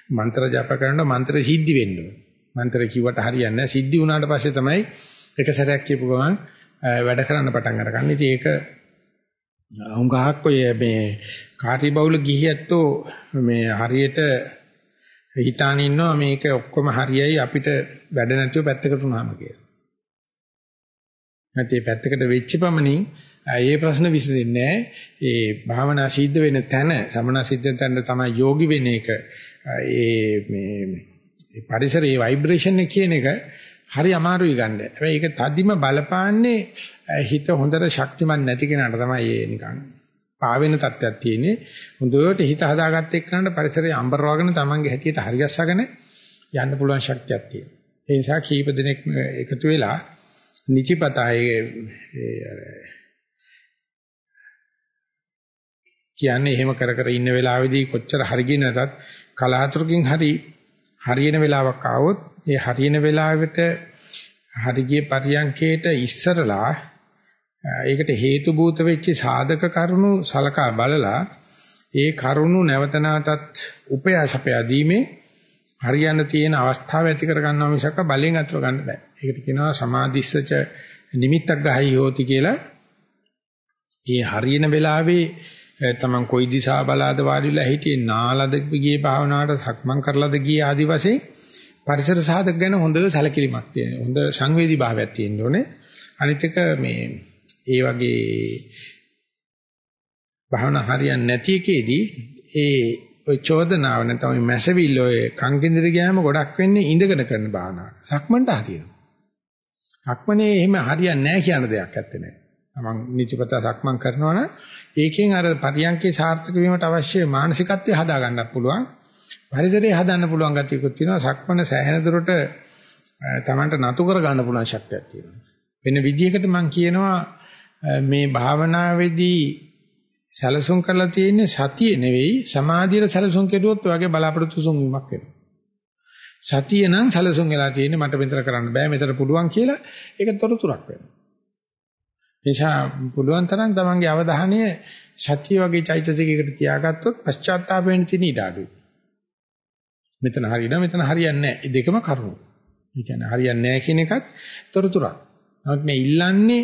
මන්ත්‍ර ජප කරනකොට මන්ත්‍ර සිද්ධි වෙන්න ඕනේ. මන්ත්‍ර කිව්වට හරියන්නේ නැහැ. සිද්ධි වුණාට පස්සේ තමයි එක සැරයක් කියපු ගමන් වැඩ කරන්න පටන් අරගන්න. ඉතින් ඒක හුඟක් ඔය මේ කාර්යබහුල ගිහියැත්තෝ මේ හරියට හිතාන ඉන්නවා මේක ඔක්කොම හරියයි අපිට වැඩ නැතුව පැත්තකට උනාම කියලා. නැත්නම් පැත්තකට වෙච්ච පමණින් ඒ ප්‍රශ්න විසඳෙන්නේ ඒ භාවනා සිද්ධ වෙන තැන සමන සිද්ධ වෙන තැන තමයි යෝගි වෙන එක ඒ මේ පරිසරයේ ভাইබ්‍රේෂන් එක කියන එක හරි අමාරුයි ගන්න. හැබැයි ඒක තදිම බලපාන්නේ හිත හොඳට ශක්තිමත් නැති කෙනාට තමයි ඒ නිකන් පාවෙන තත්ත්වයක් තියෙන්නේ. හොඳට හිත හදාගත්ත එක්කනට පරිසරයේ අඹරවගෙන තමන්ගේ හැටියට හරියස්සගෙන යන්න පුළුවන් ශක්තියක් තියෙනවා. ඒ නිසා කීප දෙනෙක් එකතු වෙලා නිචිපතා ඒ කියන්නේ එහෙම කර කර ඉන්න වෙලාවේදී කොච්චර හරියගෙන නැතත් කලාතුරකින් හරි හරියන වෙලාවක් ආවොත් ඒ හරියන වෙලාවට හරියේ පරියන්කේට ඉස්සරලා ඒකට හේතු භූත වෙච්ච සාධක කරුණු සලකා බලලා ඒ කරුණු නැවත නැවතත් උපයාසපයා දීමේ හරියන්න තියෙන අවස්ථාව ඇති කර ගන්නවා මිසක බලෙන් අතුර ගන්න බෑ. ඒකට කියනවා සමාධිස්සච නිමිත්තක් ගහයි හෝති කියලා. ඒ හරියන වෙලාවේ තමන් කොයි දිශා බලාද වාඩිලා හිටියේ නාලද ගියේ භාවනාවට සක්මන් කරලාද ගියේ ආදි වශයෙන් පරිසර සාධක ගැන හොඳ සැලකිලිමක් තියෙන හොඳ සංවේදී භාවයක් තියෙන්න ඕනේ අනිත් එක මේ ඒ වගේ භාවනා හරියන්නේ නැති එකේදී ඒ ඔය චෝදනාව නැත්නම් මැසවිල්ල ඔය කංකින්දර ගියාම ගොඩක් වෙන්නේ ඉඳගෙන කරන භාවනාව. සක්මන්ට හරියනවා. සක්මනේ එහෙම හරියන්නේ නැහැ කියන දෙයක් ඇත්තේ නැහැ. තමන් නිචපත සක්මන් කරනවා නම් ඒකෙන් අර පරියන්කේ සාර්ථක වීමට අවශ්‍ය මානසිකත්වය හදා ගන්නත් පුළුවන්. පරිසරය හදන්න පුළුවන් ගතියකුත් තියෙනවා. සක්මන සෑහෙන දුරට තමන්ට නතු කර ගන්න පුළුවන් ශක්තියක් තියෙනවා. වෙන විදිහකට මම කියනවා මේ භාවනාවේදී සැලසුම් කරලා තියෙන්නේ සතිය නෙවෙයි සමාධියට සැලසුම් කෙරුවොත් ඔයගේ බලාපොරොත්තු සුන්වීමක් වෙනවා. සතිය නම් සැලසුම් වෙලා තියෙන්නේ මට මෙතන කරන්න බෑ මෙතන පුළුවන් කියලා ඒක තොරතුරක් වෙනවා. නිසා පුළුවන් තරම් තමන්ගේ අවධානය සතිය වගේ චෛතසිකයකට තියාගත්තොත් පශ්චාත්තාප වෙන්න තියෙන ඉඩ අඩුයි. මෙතන හරියනවා මෙතන හරියන්නේ නැහැ. මේ දෙකම කරුණු. ඒ කියන්නේ හරියන්නේ නැහැ කියන එකත් තොරතුරක්. නමුත් මේ ඉල්ලන්නේ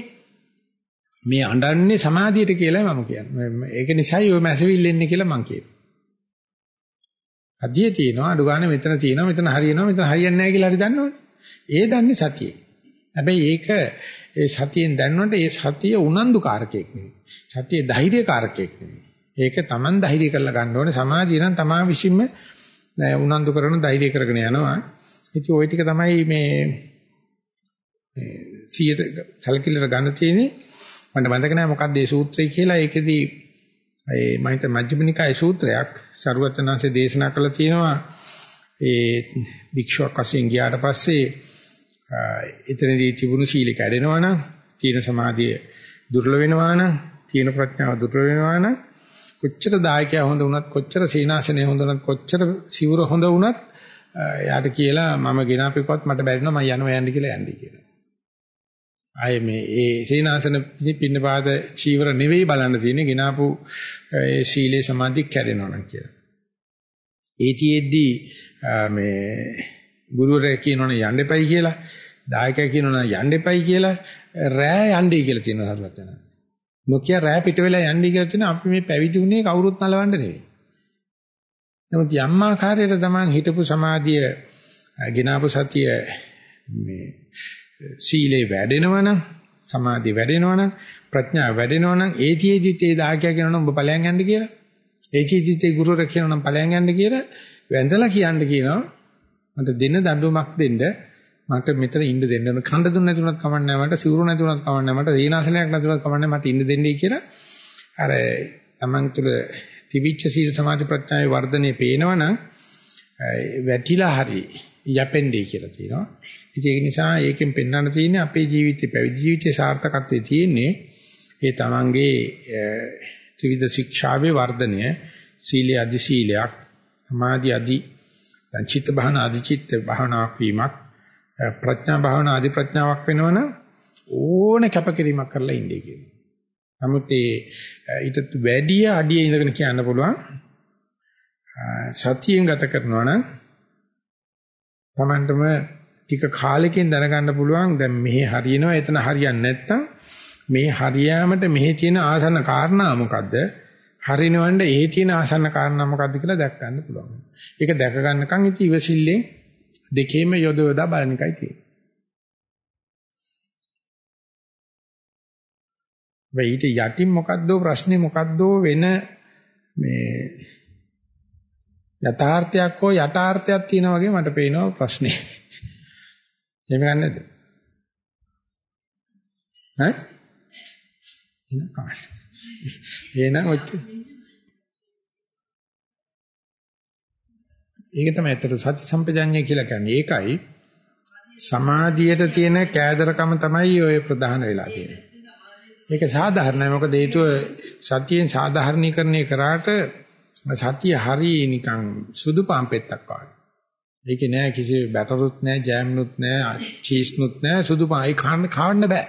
මේ අඬන්නේ සමාධියට කියලා මම කියන්නේ. ඒක නිසායි ওই මැසවිල් එන්නේ කියලා මම කියනවා. අධිය තියෙනවා අඩු ගන්න මෙතන තියෙනවා මෙතන හරියනවා මෙතන හරියන්නේ නැහැ කියලා හරි දන්නවනේ. ඒ දන්නේ සතියේ. හැබැයි ඒක ඒ සතියෙන් දැනනකොට ඒ සතිය උනන්දු කාරකයක් නෙවෙයි. සතිය ධෛර්ය කාරකයක් නෙවෙයි. ඒක Taman ධෛර්ය කරලා ගන්න ඕනේ. සමාධිය නම් තමා විසින්ම උනන්දු කරන ධෛර්ය කරගෙන යනවා. ඉතින් ওই ටික තමයි මේ මේ 100ට සැලකිල්ලට ගන්න තියෙන්නේ. මට මතක නැහැ මොකක්ද මේ සූත්‍රය කියලා. ඒකෙදී ඒ මම හිත මජ්ක්‍ධිමනිකායේ සූත්‍රයක් සරුවචනාංශේ දේශනා කළා තියෙනවා. ඒ භික්ෂුවක් වශයෙන් ගියාට පස්සේ එතනදී තිබුණු සීල කැඩෙනවා නම්, තීන සමාධිය දුර්වල වෙනවා නම්, තීන ප්‍රඥාව දුර්වල වෙනවා නම් කොච්චර දායකයා හොඳ වුණත්, කොච්චර සීනාසනේ හොඳ වුණත්, කොච්චර සිවුර හොඳ වුණත් එයාට කියලා මම ගෙනාපෙකවත් මට බැරිනවා මම යනවා යන්න කියලා යන්නේ කියලා. ආයේ මේ ඒ සීනාසන පින්නපාද චීවර නෙවෙයි බලන්න තියෙන්නේ ගෙනාපු ඒ සීලේ සමාධි කැඩෙනවා නම් කියලා. ඒතියෙද්දි මේ ගුරුවරයා කියනවනේ යන්න එපයි කියලා. දායකයා කියනවා යන්න එපයි කියලා රෑ යන්නයි කියලා තියෙනවා හරුවත් යනවා. නොකිය රෑ පිට වෙලා යන්නයි කියලා තියෙනවා අපි මේ පැවිදි වුණේ කවුරුත් නලවන්න නෙවෙයි. නමුත් යම් ආකාරයකට තමන් හිටපු සමාධිය ගිනාපු සතිය මේ සීලේ වැඩෙනවනම් සමාධිය වැඩෙනවනම් ප්‍රඥාව වැඩෙනවනම් ඒතිෙදිත් ඒ දායකයා කියනවනම් ඔබ ඵලයන් යන්න කියලා. ඒතිෙදිත් ඒ ගුරුවරයා කියනවනම් ඵලයන් යන්න කියලා වැඳලා කියන්න කියනවා. මට දෙන දඬුවමක් දෙන්න මට මෙතන ඉන්න දෙන්න කඳ දුන්න නැතුණත් කමන්නේ මට සිවුරු නැතුණත් කමන්නේ මට දීනාසනයක් නැතුණත් කමන්නේ මට ඉන්න දෙන්නයි කියලා අර Taman තුල තිබිච්ච සීල සමාධි ප්‍රඥාවේ වර්ධනයේ පේනවනම් වැටිලා හරි යැපෙන්නේ කියලා කියනවා. ඉතින් ඒක නිසා ඒකෙන් පෙන්වන්න තියෙන්නේ අපේ ජීවිතේ පැවිදි ජීවිතයේ සාර්ථකත්වයේ තියෙන්නේ ඒ තමන්ගේ ත්‍රිවිධ ශික්ෂාවේ වර්ධනය සීලයේ අධි සීලයක් සමාධි අධි චිත්ත භාවන අධි චිත්ත භාවනාවක් වීමක් ප්‍රඥා භාවනා අධි ප්‍රඥාවක් වෙනවනම් ඕන කැපකිරීමක් කරලා ඉන්නේ කියනවා. නමුත් ඒ ඊට වැඩි අඩිය ඉඳගෙන කියන්න පුළුවන් සතියෙන් ගත කරනවා නම් Tamanටම ටික කාලෙකින් දැනගන්න පුළුවන් දැන් මෙහි හරියනවා එතන හරියන්නේ නැත්තම් මේ හරියාමට මෙහි තියෙන ආසන්න කාරණා මොකද්ද හරිනවන්න එහි තියෙන ආසන්න කාරණා මොකද්ද කියලා දැක් ගන්න පුළුවන්. ඒක දැක ගන්නකන් ඉති ඉවසිල්ලෙන් දෙකේම යොද යොදා බලන එකයි තියෙන්නේ. වෙයිට යටින් මොකද්දෝ ප්‍රශ්නේ මොකද්දෝ වෙන මේ යථාර්ථයක් හෝ යථාර්ථයක් තියෙනා වගේ මට පේනවා ප්‍රශ්නේ. එහෙම ගන්නද? ඈ? එන කාස්. එහෙනම් ඔච්චර. ඒක තමයි ඇත්තට සති සම්පජඤ්ඤය කියලා කියන්නේ. ඒකයි සමාධියට තියෙන කෑදරකම තමයි ඔය ප්‍රධාන වෙලා තියෙන්නේ. ඒක සාධාරණයි. මොකද හේතුව සතියෙන් සාධාරණීකරණය කරාට සතිය හරි නිකන් සුදු පාම්පෙත්තක් වගේ. ඒකේ නෑ කිසි බැටරුත් නෑ ජෑම්නුත් නෑ චීස්නුත් නෑ සුදු පායි කන්න කවන්න බෑ.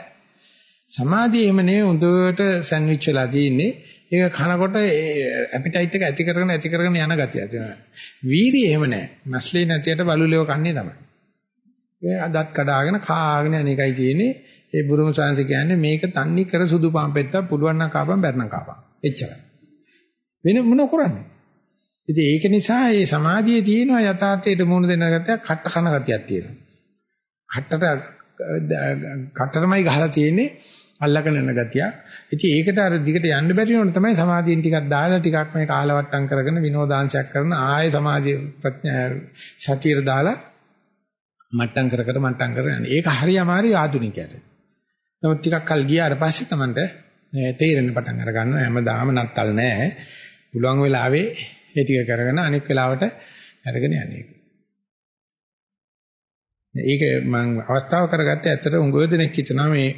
සමාධිය එහෙම නෙවෙයි හොඳට සෑන්ඩ්විච් වෙලා තියෙන්නේ. ඒක කනකොට ඇපිටයිට් එක ඇති කරගෙන ඇති කරගෙන යන ගතියක් තියෙනවා. වීර්යය එහෙම නෑ. මස්ලේ නැතියට බලුලෙව කන්නේ තමයි. ඒ අදත් කඩාගෙන කාගෙන යන එකයි තියෙන්නේ. ඒ බුරුම සාංශ කියන්නේ මේක තන්නේ කර සුදු පාම්පෙත්ත පුළුවන් නම් කාපම් බැරනම් කාපම්. එච්චරයි. වෙන මොන කරන්නේ? ඉතින් ඒක නිසා මේ සමාධියේ තියෙන යථාර්ථයට මුහුණ දෙන්න ගත්තක් කට්ට කන ගතියක් තියෙනවා. කට්ටට කට්ටමයි ගහලා තියෙන්නේ අල්ලගෙන යන ගතියක්. ඉතින් ඒකට අර දිගට යන්න බැරි වුණොත් තමයි සමාධියෙන් ටිකක් දාලා ටිකක් මේ කාලවට්ටම් කරගෙන විනෝදාංශයක් කරන ආයේ සමාධිය ප්‍රඥා සතියට දාලා මට්ටම් කර කර මට්ටම් කරගෙන යන්නේ. ඒක හරි අමාරුයි ආධුනිකයට. නමුත් ටිකක් කල් ගියාට පස්සේ Tamanට තේරෙන්න පටන් අර ගන්නවා හැමදාම නත්තල් නැහැ. පුළුවන් වෙලාවේ ඒ ටික කරගෙන අනෙක් වෙලාවට අරගෙන යන්නේ. ඒක මම අවස්ථාව කරගත්තේ ඇත්තට උඟුව දෙනෙක් හිතනවා මේ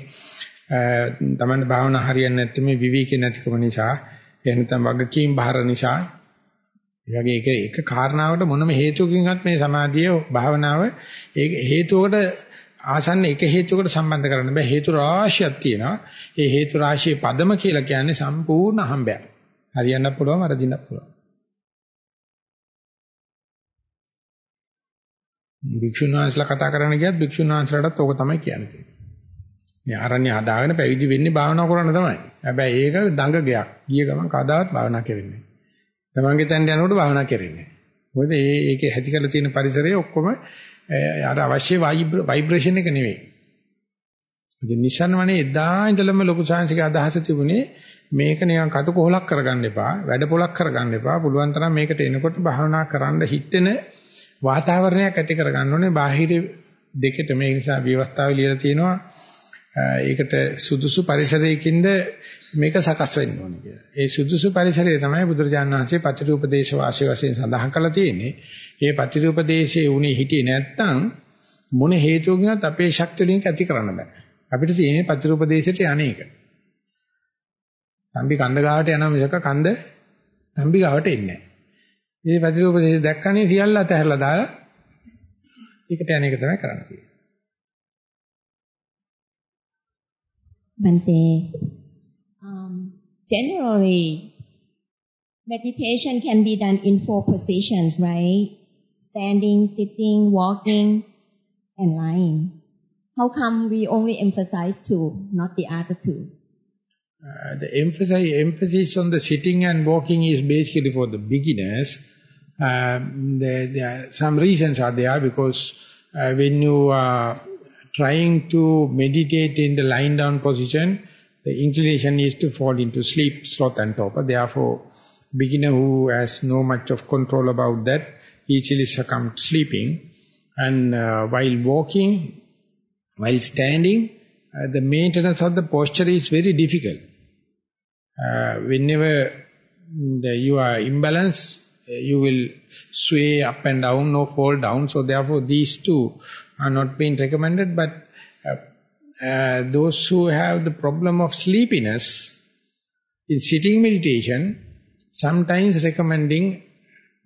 තමන්න භාවනා හරියන්නේ නැත්නම් මේ විවිකේ නැතිකම නිසා එහෙම නැත්නම් වගකීම් බාර නිසා. ඒ වගේ එක එක කාරණාවකට මොනම හේතුවකින්වත් මේ සමාධිය භාවනාව ඒක හේතුවකට ආසන්න එක හේතුවකට සම්බන්ධ කරන්න බෑ. හේතු රාශියක් තියෙනවා. ඒ හේතු රාශියේ පදම කියලා කියන්නේ සම්පූර්ණ අහඹයක් හරියන්න පුළුවන් වරදින්න පුළුවන්. භික්ෂුන් වහන්සේලා කතා කරන්න ගියත් භික්ෂුන් වහන්සේලාටත් ඕක තමයි කියන්නේ. මේ ආරණ්‍ය හදාගෙන පැවිදි වෙන්නේ භාවනා කරන්න තමයි. හැබැයි ඒක දඟගයක්. ගිය ගමන් කවදාවත් භාවනා කරන්නේ නැහැ. තමන්ගේ තැනට යනකොට භාවනා කරන්නේ නැහැ. මොකද ඒ ඒකේ ඇති කරලා තියෙන පරිසරය ඔක්කොම අර අවශ්‍ය ভাইබ්‍රේෂන් එක නෙවෙයි. ඉතින් නිසන්වනේ එදා ඉඳලම ලොකු සාංශික අදහස තිබුණේ මේක නිකන් කටුකොහලක් කරගන්න එපා, වැඩ පොලක් කරගන්න එපා. පුළුවන් තරම් මේකට එනකොට භාවනා කරන්න හිතෙන වාතාවරණයක් ඇති කරගන්න ඕනේ බාහිර දෙකට මේ නිසා විවස්ථාවේ ලියලා තියෙනවා ඒකට සුදුසු පරිසරයකින්ද මේක සකස් වෙන්න ඕනේ කියලා. ඒ සුදුසු පරිසරය තමයි බුදුරජාණන් වහන්සේ පතිරූපදේශ වාසී වශයෙන් සඳහන් කරලා තියෙන්නේ. ඒ පතිරූපදේශයේ උනේ හිටියේ නැත්තම් මොන හේතුවකින්වත් අපේ ශක්තිය ඇති කරන්න බෑ. අපිට තියෙන්නේ පතිරූපදේශයට යන්නේක. තම්බි කන්ද ගාවට යනවා මිසක කන්ද තම්බි ගාවට එන්නේ නැහැ. මේ ප්‍රතිරූපදේශ දැක්කනේ සියල්ල අතහැරලා දාලා ඒකට යන එක තමයි කරන්න Bante, um, generally, meditation can be done in four positions, right? Standing, sitting, walking, and lying. how come we only emphasize two, not the other two? Uh, the emphasis, emphasis on the sitting and walking is basically for the beginners. Um, there, there some reasons are there because uh, when you are trying to meditate in the lying down position, the inclination is to fall into sleep, sloth and torpor. Therefore, beginner who has no much of control about that easily succumb to sleeping. And uh, while walking, while standing, uh, the maintenance of the posture is very difficult. Uh, whenever the, you are imbalanced, you will sway up and down or fall down. So therefore these two are not being recommended. But uh, uh, those who have the problem of sleepiness, in sitting meditation, sometimes recommending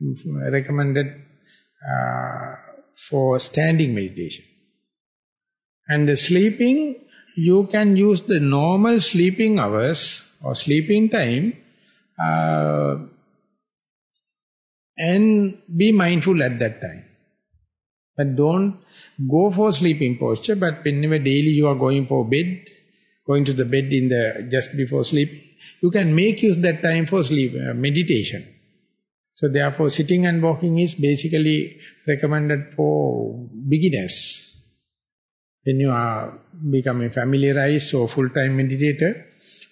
recommended uh, for standing meditation. And the sleeping, you can use the normal sleeping hours or sleeping time uh, and be mindful at that time. But don't go for sleeping posture, but whenever daily you are going for bed, going to the bed in the just before sleep, you can make use that time for sleep, uh, meditation. So therefore sitting and walking is basically recommended for beginners. When you are becoming familiarized or full-time meditator,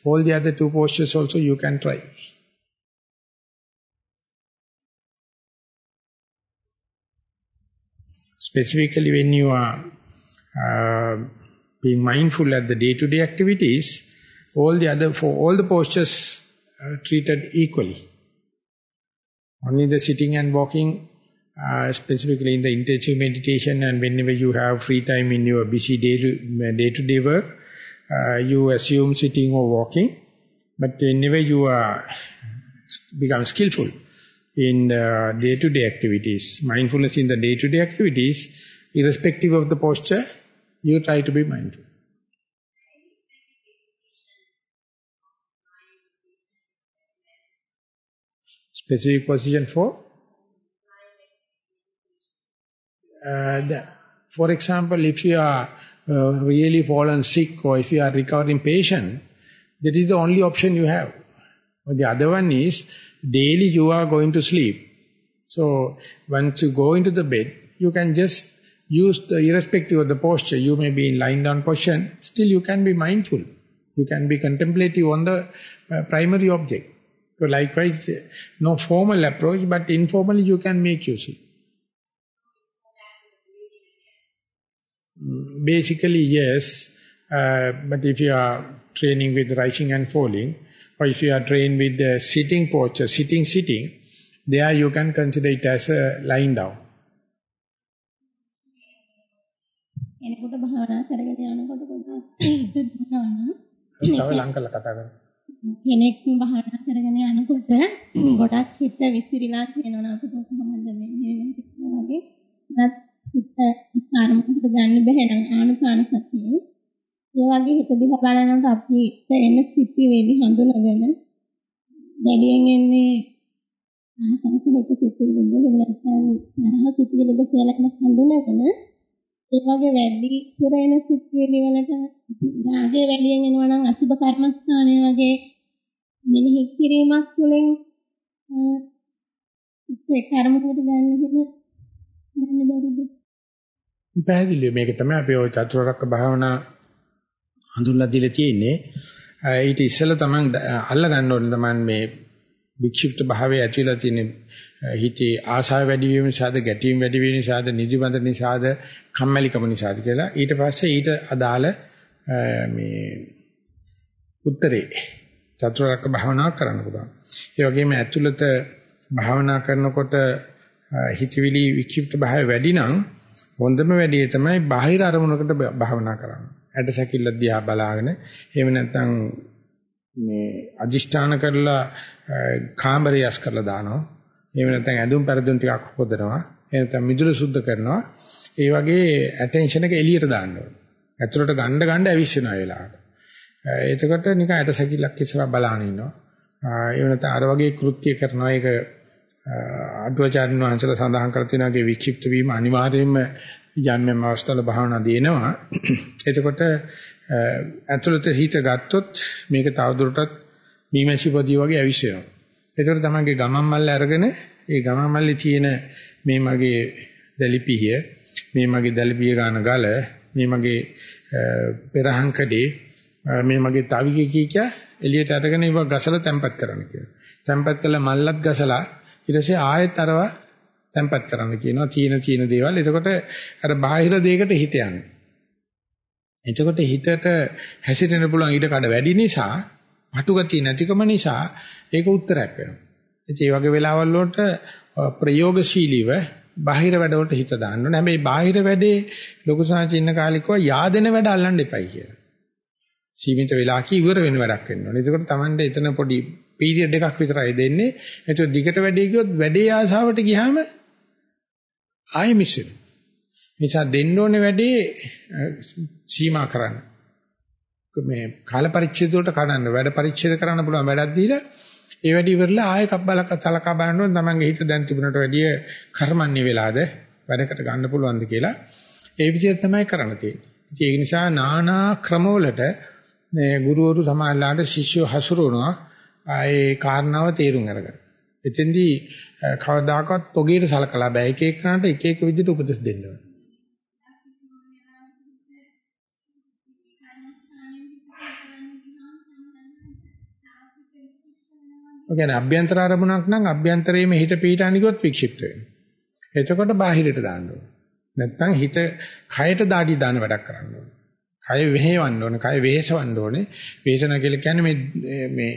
all the other two postures also you can try. Specifically when you are uh, being mindful at the day-to-day -day activities, all the other, for all the postures uh, treated equally. Only the sitting and walking, uh, specifically in the intensive meditation and whenever you have free time in your busy day-to-day -day work, uh, you assume sitting or walking. But whenever you are become skillful in day-to-day -day activities, mindfulness in the day-to-day -day activities, irrespective of the posture, you try to be mindful. Specific position for? Uh, the, for example, if you are uh, really fallen sick or if you are recovering patient, that is the only option you have. But the other one is, daily you are going to sleep. So, once you go into the bed, you can just use the, irrespective of the posture, you may be in lying down position, still you can be mindful. You can be contemplative on the uh, primary object. So likewise, no formal approach, but informally you can make use of mm, Basically, yes, uh, but if you are training with rising and falling, or if you are trained with the sitting posture, sitting, sitting, there you can consider it as a lying down. කෙනෙකුට භාවනා කරගෙන යනකොට පොඩ්ඩක් තව ලංකල කතා කරමු. කෙනෙක් භාවනා කරගෙන යනකොට ගොඩක් හිත විසිරීලා තියෙනවා අපිට කොහොමද මේ වගේ නත් හිත අරමුණට ගන්න බැහැ නම් ආනපාන සතිය. ඒ වගේ හිත දිහා බලනකොට අපිට එන සිත්ති වේදි හඳුනගෙන වැඩියෙන් එන්නේ ආසනසලක සිත්ති වේදි නැත්නම් නරහ සිත්ති වේදි කියලා හඳුනගෙන ඒ වගේ වැඩි පුරේන සිත්විලි වලට රාගය වැඩියෙන් එනවා නම් අසුබ කර්මස්ථානය වගේ මෙනෙහි කිරීමක් තුළින් ඒ කර්මකට ගන්න හිම ගන්න බැරිද? පැහැදිලිව මේක තමයි අපි ওই චතුරාර්යක භාවනා හඳුන්ලා දීලා තියෙන්නේ. ඊට ඉස්සෙල්ලා තමන් අල්ල ගන්න ඕනේ තමන් මේ වික්ෂිප්ත භාවයේ ඇතිලා තියෙන හිතේ ආශාව වැඩි වීම නිසාද ගැටීම් වැඩි වීම නිසාද නිදිමත නිසාද කම්මැලිකම නිසාද කියලා ඊට පස්සේ ඊට අදාළ මේ උත්තරේ චතුරාර්යක භාවනා කරන්න පුළුවන්. ඒ වගේම ඇතුළත භාවනා කරනකොට හිතවිලි වික්ෂිප්ත භාවය වැඩි නම් හොඳම වැඩේ තමයි බාහිර අරමුණකට භාවනා කරන්න. ඇට සැකිල්ල දිහා බලාගෙන එහෙම නැත්නම් මේ අදිෂ්ඨාන කරලා කාමරය යස් කරලා දානවා. එහෙම නැත්නම් ඇඳුම් පෙරදුම් ටිකක් හොදනවා. එහෙම නැත්නම් මිදුල සුද්ධ කරනවා. ඒ වගේ ඇටෙන්ෂන් එක එළියට දාන්න ඕනේ. ඇතුළට ගන්න ගන්න ඇවිස්සෙන වෙලාවට. එතකොට නිකන් ඇට සැකිල්ලක් ඉස්සරහා බලාගෙන ඉන්නවා. එහෙම නැත්නම් අර වගේ කෘත්‍ය කරනවා ඒක අටුවාචාර්යන් වහන්සේලා සඳහන් කර තියෙනවාගේ වික්ෂිප්ත වීම අනිවාර්යයෙන්ම යම් අවස්ථවල භාවනා දිනනවා. එතකොට ඇතුළත හිත ගත්තොත් මේක තවදුරටත් මීමැසි පොදිය වගේ ඇවිස්සෙනවා. එතකොට තමන්ගේ ගමන් මල්ල අරගෙන ඒ ගමන් මල්ලේ තියෙන මේ මගේ දැලිපිහිය මේ මගේ දැලිපිය ගන්න ගල මේ මගේ පෙරහංකඩේ මේ මගේ තවිගේ කීක එළියට අරගෙන ඉව ගසලා තැම්පත් කරන්න කියනවා. තැම්පත් කළා මල්ලත් ගසලා ඊට පස්සේ ආයෙත් අරව තැම්පත් කරන්න කියනවා. චීන චීන දේවල්. එතකොට අර බාහිර දෙයකට හිත යන්නේ. එතකොට හිතට හැසිරෙන්න පුළුවන් ඊට කඩ වැඩි නිසා, අටුගතිය නැතිකම නිසා ඒක උත්තරයක් වෙනවා. ඉතින් මේ වගේ වෙලාවල් වලට ප්‍රයෝගශීලීව බාහිර වැඩවලට හිත දාන්න ඕනේ. හැබැයි බාහිර වැඩේ ලොකු සාචින්න කාලිකව yaadena වැඩ අල්ලන්න එපයි කියලා. සීමිත වෙලා කී ඉවර වෙන වැඩක් වෙන්න ඕනේ. ඒකට Tamande එතන පොඩි පීරියඩ් එකක් විතරයි දෙන්නේ. ඒක දිගට වැඩේ ගියොත් වැඩේ ආසාවට ගියාම ආයෙ මිස් වෙනවා. නිසා දෙන්න ඕනේ වැඩේ සීමා කරන්න. මේ කාල පරිච්ඡේද වලට කඩන්න වැඩ පරිච්ඡේද කරන්න පුළුවන් වැඩක් දීලා ඒ වැඩි ඉවරලා ආයෙ කබ්බලක සලකා බලනොත් තමන්ගේ හිත දැන් තිබුණට වැඩිය කර්මන්නේ වෙලාද වැඩකට ගන්න පුළුවන්ද කියලා ඒ විදිහට තමයි කරන්න තියෙන්නේ. ඒක නිසා নানা ක්‍රමවලට මේ ගුරුවරු සමාජලාට ශිෂ්‍යව හසුරුවනවා ඒ කාරණාව තේරුම් අරගන්න. එතෙන්දී කවදාකවත් පොගේට සලකලා බෑ එක එකනට එක එක විදිහට උපදෙස් දෙන්න ඕනේ. ඔය කියන්නේ අභ්‍යන්තර අරමුණක් නම් අභ්‍යන්තරයේම හිත පීඩාන ගියොත් වික්ෂිප්ත වෙනවා. එතකොට බාහිරට දාන්න ඕනේ. නැත්නම් හිත කයට දාඩි දාන වැඩක් කරන්න ඕනේ. කය වෙහෙවන්න ඕනේ, කය වෙහෙසවන්න ඕනේ. වේසන කියලා කියන්නේ මේ මේ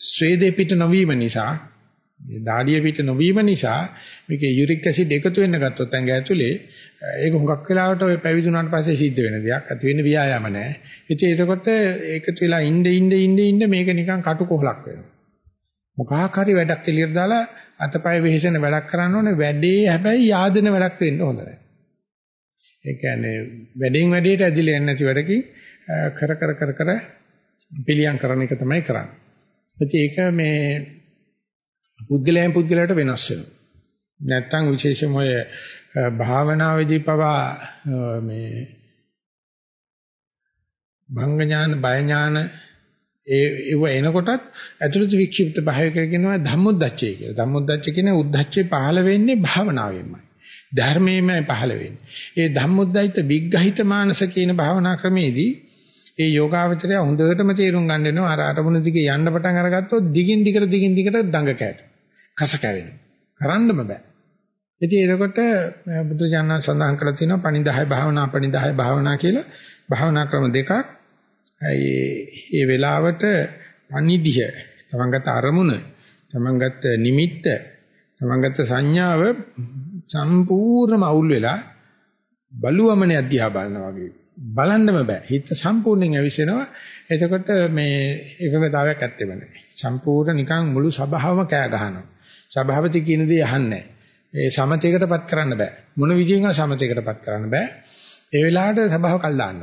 ස්වේදේ පිට නොවීම නිසා, මේ දාඩිය පිට නොවීම නිසා මේකේ යුරික් ඇසිඩ් එකතු වෙන්න ගත්තොත් ඇඟ ඇතුලේ ඒක හුඟක් වෙලාවට ඔය පැවිදුණාට පස්සේ සිද්ධ වෙන දෙයක්. ඇති වෙන්න ව්‍යායාම නැහැ. ඉතින් ඒකකොට ඒකතු වෙලා ඉnde ඉnde ඉnde ඉnde මේක නිකන් කටුකොහලක් වෙනවා. මොකක් හරි වැඩක් එළියට දාලා අතපය වෙහෙසෙන වැඩක් කරන්න ඕනේ වැඩේ හැබැයි yaadena වැඩක් වෙන්න හොඳ නැහැ. ඒ කියන්නේ වැඩෙන් වැඩේට ඇදිලා යන්නේ නැති වැඩකින් කර කර කර කර පිළියම් කරන එක තමයි කරන්නේ. ඒක මේ පුද්ගලයන් පුද්ගලයට වෙනස් වෙනවා. නැත්තම් විශේෂම ඔය භාවනාවේදී පවා මේ භංග ඥාන බය ඥාන ඒ ඒව එනකොටත් ඇතුළත වික්ෂිප්ත භාවය කියනවා ධම්මොද්දච්චය කියලා. ධම්මොද්දච්ච කියන්නේ උද්දච්චේ පහළ වෙන්නේ භාවනාවෙන්මයි. ධර්මයෙන්මයි පහළ වෙන්නේ. ඒ ධම්මොද්දයිත විග්ඝහිත මානස කියන භාවනා ක්‍රමේදී ඒ යෝගාවචරය හොඳටම තේරුම් ගන්න වෙනවා අර අරමුණ දිගේ යන්න පටන් අරගත්තොත් දිගින් දිගට දිගින් දිගට දඟ කැට. කස කැවෙනවා. කරන්නම බෑ. ඉතින් එතකොට බුදුජානක සඳහන් කරලා තියෙනවා පණිදාය භාවනා පණිදාය භාවනා කියලා භාවනා ක්‍රම දෙකක්. ඒ වෙලාවට අනිදිය තමන්ගත අරමුණ තමන්ගත නිමිත්ත තමන්ගත සංඥාව සම්පූර්ණම අවුල් වෙලා බලුවමනේ අධ්‍යා බලනවා වගේ බලන්නම බෑ හිත සම්පූර්ණයෙන් ඇවිස්සෙනවා එතකොට මේ එකඟතාවයක් ඇත්තෙම නැහැ සම්පූර්ණ නිකන් මුළු සබාවම කෑ ගහනවා සබාවති කියන දේ අහන්නේ ඒ සමතේකටපත් කරන්න බෑ මොන විදිහෙන්වත් සමතේකටපත් කරන්න බෑ ඒ වෙලාවට සබාව කල් දාන්න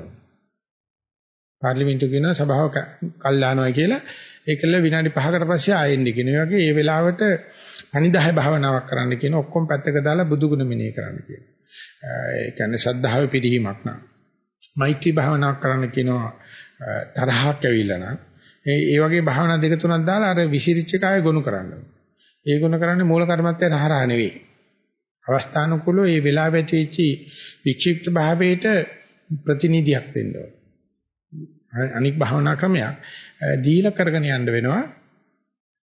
පාර්ලිමේන්තුව කියන සභාව කල් දානවා කියලා ඒකල විනාඩි 5කට පස්සේ ආයෙන්නේ කියන. ඒ වගේ ඒ වෙලාවට අනිදාය භාවනාවක් කරන්න කියන ඔක්කොම පැත්තක දාලා බුදුගුණ මෙනෙහි කරන්න කියන. ඒ කියන්නේ ශ්‍රද්ධාවේ පිළිහිමක් නා. මෛත්‍රී භාවනාවක් කරන්න කියනවා තරහක් ඇවිල්ලා නම් ඒ ඒ වගේ භාවනා දෙක තුනක් දාලා අර විසිරිච්ච කාය ගොනු කරන්න. ඒ ගොනු කරන්නේ මූල කර්මත්තේ හරහා නෙවෙයි. අවස්ථානුකූලව මේ වෙලාවට ඇතිවෙච්ච වික්ෂිප්ත භාවයට ප්‍රතිනිධියක් දෙන්න ඕන. අනික් භාවනා ක්‍රමයක් දීලා කරගෙන යන්න වෙනවා.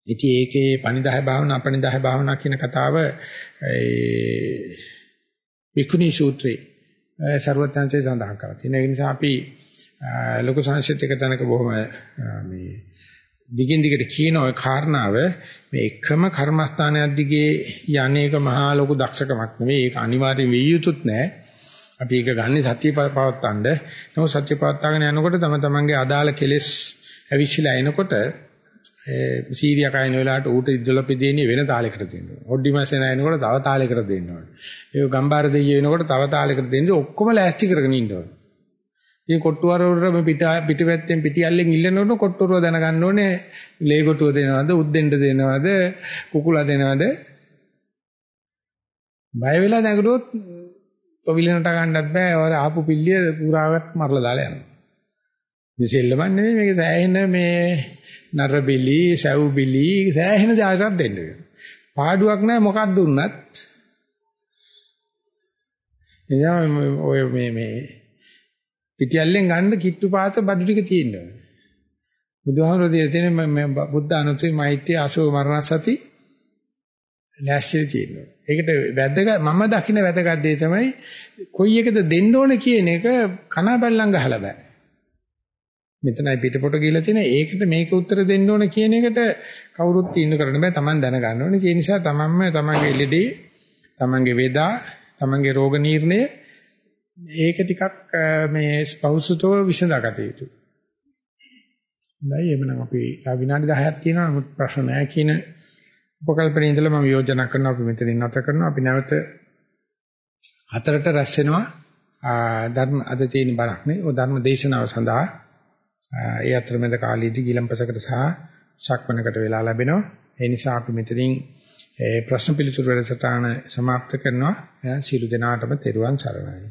ඉතින් ඒකේ පණිදාය භාවනා අපණිදාය භාවනා කියන කතාව ඒ විකුණී සූත්‍රේ ਸਰවඥාන්සේ සඳහන් කරලා තියෙනවා. ඒ නිසා අපි ලොකු සංසිද්ධික තැනක බොහොම මේ දිගින් දිගට කියන ওই කාරණාව මේ එකම කර්මස්ථානයක් දිගේ යන්නේක මහා ලොකු දක්ෂකමක් නෙවෙයි. ඒක අනිවාර්යෙන් වෙයි යුතුත් නෑ. අපි ඒක ගන්න සත්‍ය පවත්තන්න. නමුත් සත්‍ය පවත්වාගෙන යනකොට තම තමන්ගේ අදාළ කෙලෙස් ඇවිස්සලා එනකොට ඒ සීරියා කයින් වෙලාවට ඌට ඉද්දලා පිදෙන්නේ වෙන තාලයකට දෙනවා. ඔඩ්ඩිමසෙන එනකොට තව තාලයකට දෙන්න ඕනේ. ඒ ගම්බාර දෙයිය වෙනකොට තව තාලයකට දෙන්නේ ඔක්කොම ලෑස්ති කරගෙන ඉන්න ඕනේ. ඉතින් කොට්ටුවරවල පිට පිටපැත්තෙන් පිටියල්ලෙන් ඉල්ලනකොට කොට්ටුවරව දැනගන්න ඕනේ ලේ කොටුව දෙනවද උද්දෙන්ඩ දෙනවද කුකුලා දෙනවද බය වෙලා නැගලුවොත් පොවිලනට ගන්නත් බෑ. ඔය ආපු පිල්ලිය පුරාවත් මරලා දාලා යනවා. මේ සෙල්ලමක් නෙමෙයි මේක සෑහෙන මේ නරබිලි, සව්බිලි සෑහෙන જાටක් දෙන්න වෙනවා. පාඩුවක් නැහැ මොකක්ද දුන්නත්. එනිසා ඔය මේ මේ පිටියල්ලෙන් ගන්න කිට්ටු පාත බඩු ටික තියෙනවා. බුදුහාමුදුරුවෝ දෙය තියෙන මේ බුද්ධ අනුසය මෛත්‍රී අශෝක මරණසති ලෑස්තිලා තියෙනවා. ඒකට වැදගත් මම දකින්න වැදගත් දේ තමයි කොයි එකද දෙන්න ඕන කියන එක කනබල්ලන් ගහලා බෑ. මෙතනයි පිටපොට කියලා තියෙන ඒකට මේක උත්තර දෙන්න ඕන කියන එකට කවුරුත් තීන්දුව කරන්න බෑ. Taman දැනගන්න ඕනේ. ඒ නිසා තමන්ම තමන්ගේ එල්ලෙදී තමන්ගේ වේදා තමන්ගේ රෝග නිర్ణය ඒක ටිකක් මේ ස්පෞසුතව විසඳාගත යුතුයි. හොඳයි එhmenan අපි විනාඩි 10ක් තියෙනවා නමුත් ප්‍රශ්න නැහැ කියන උපකල්පනයේ ඉඳලා මම යෝජනා කරනවා අපි මෙතනින් නැත කරනවා අපි නැවත හතරට රැස් වෙනවා ධර්ම අද තියෙන බණක් නේ ඔය ධර්ම දේශනාව සඳහා ඒ අතරමැද කාලීදී ගිලම්පසකට සහ ශක්මනකට වෙලා ලැබෙනවා ඒ නිසා අපි මෙතනින් ප්‍රශ්න පිළිතුරු වැඩසටහන સમાપ્ત කරනවා සියලු දෙනාටම තෙරුවන් සරණයි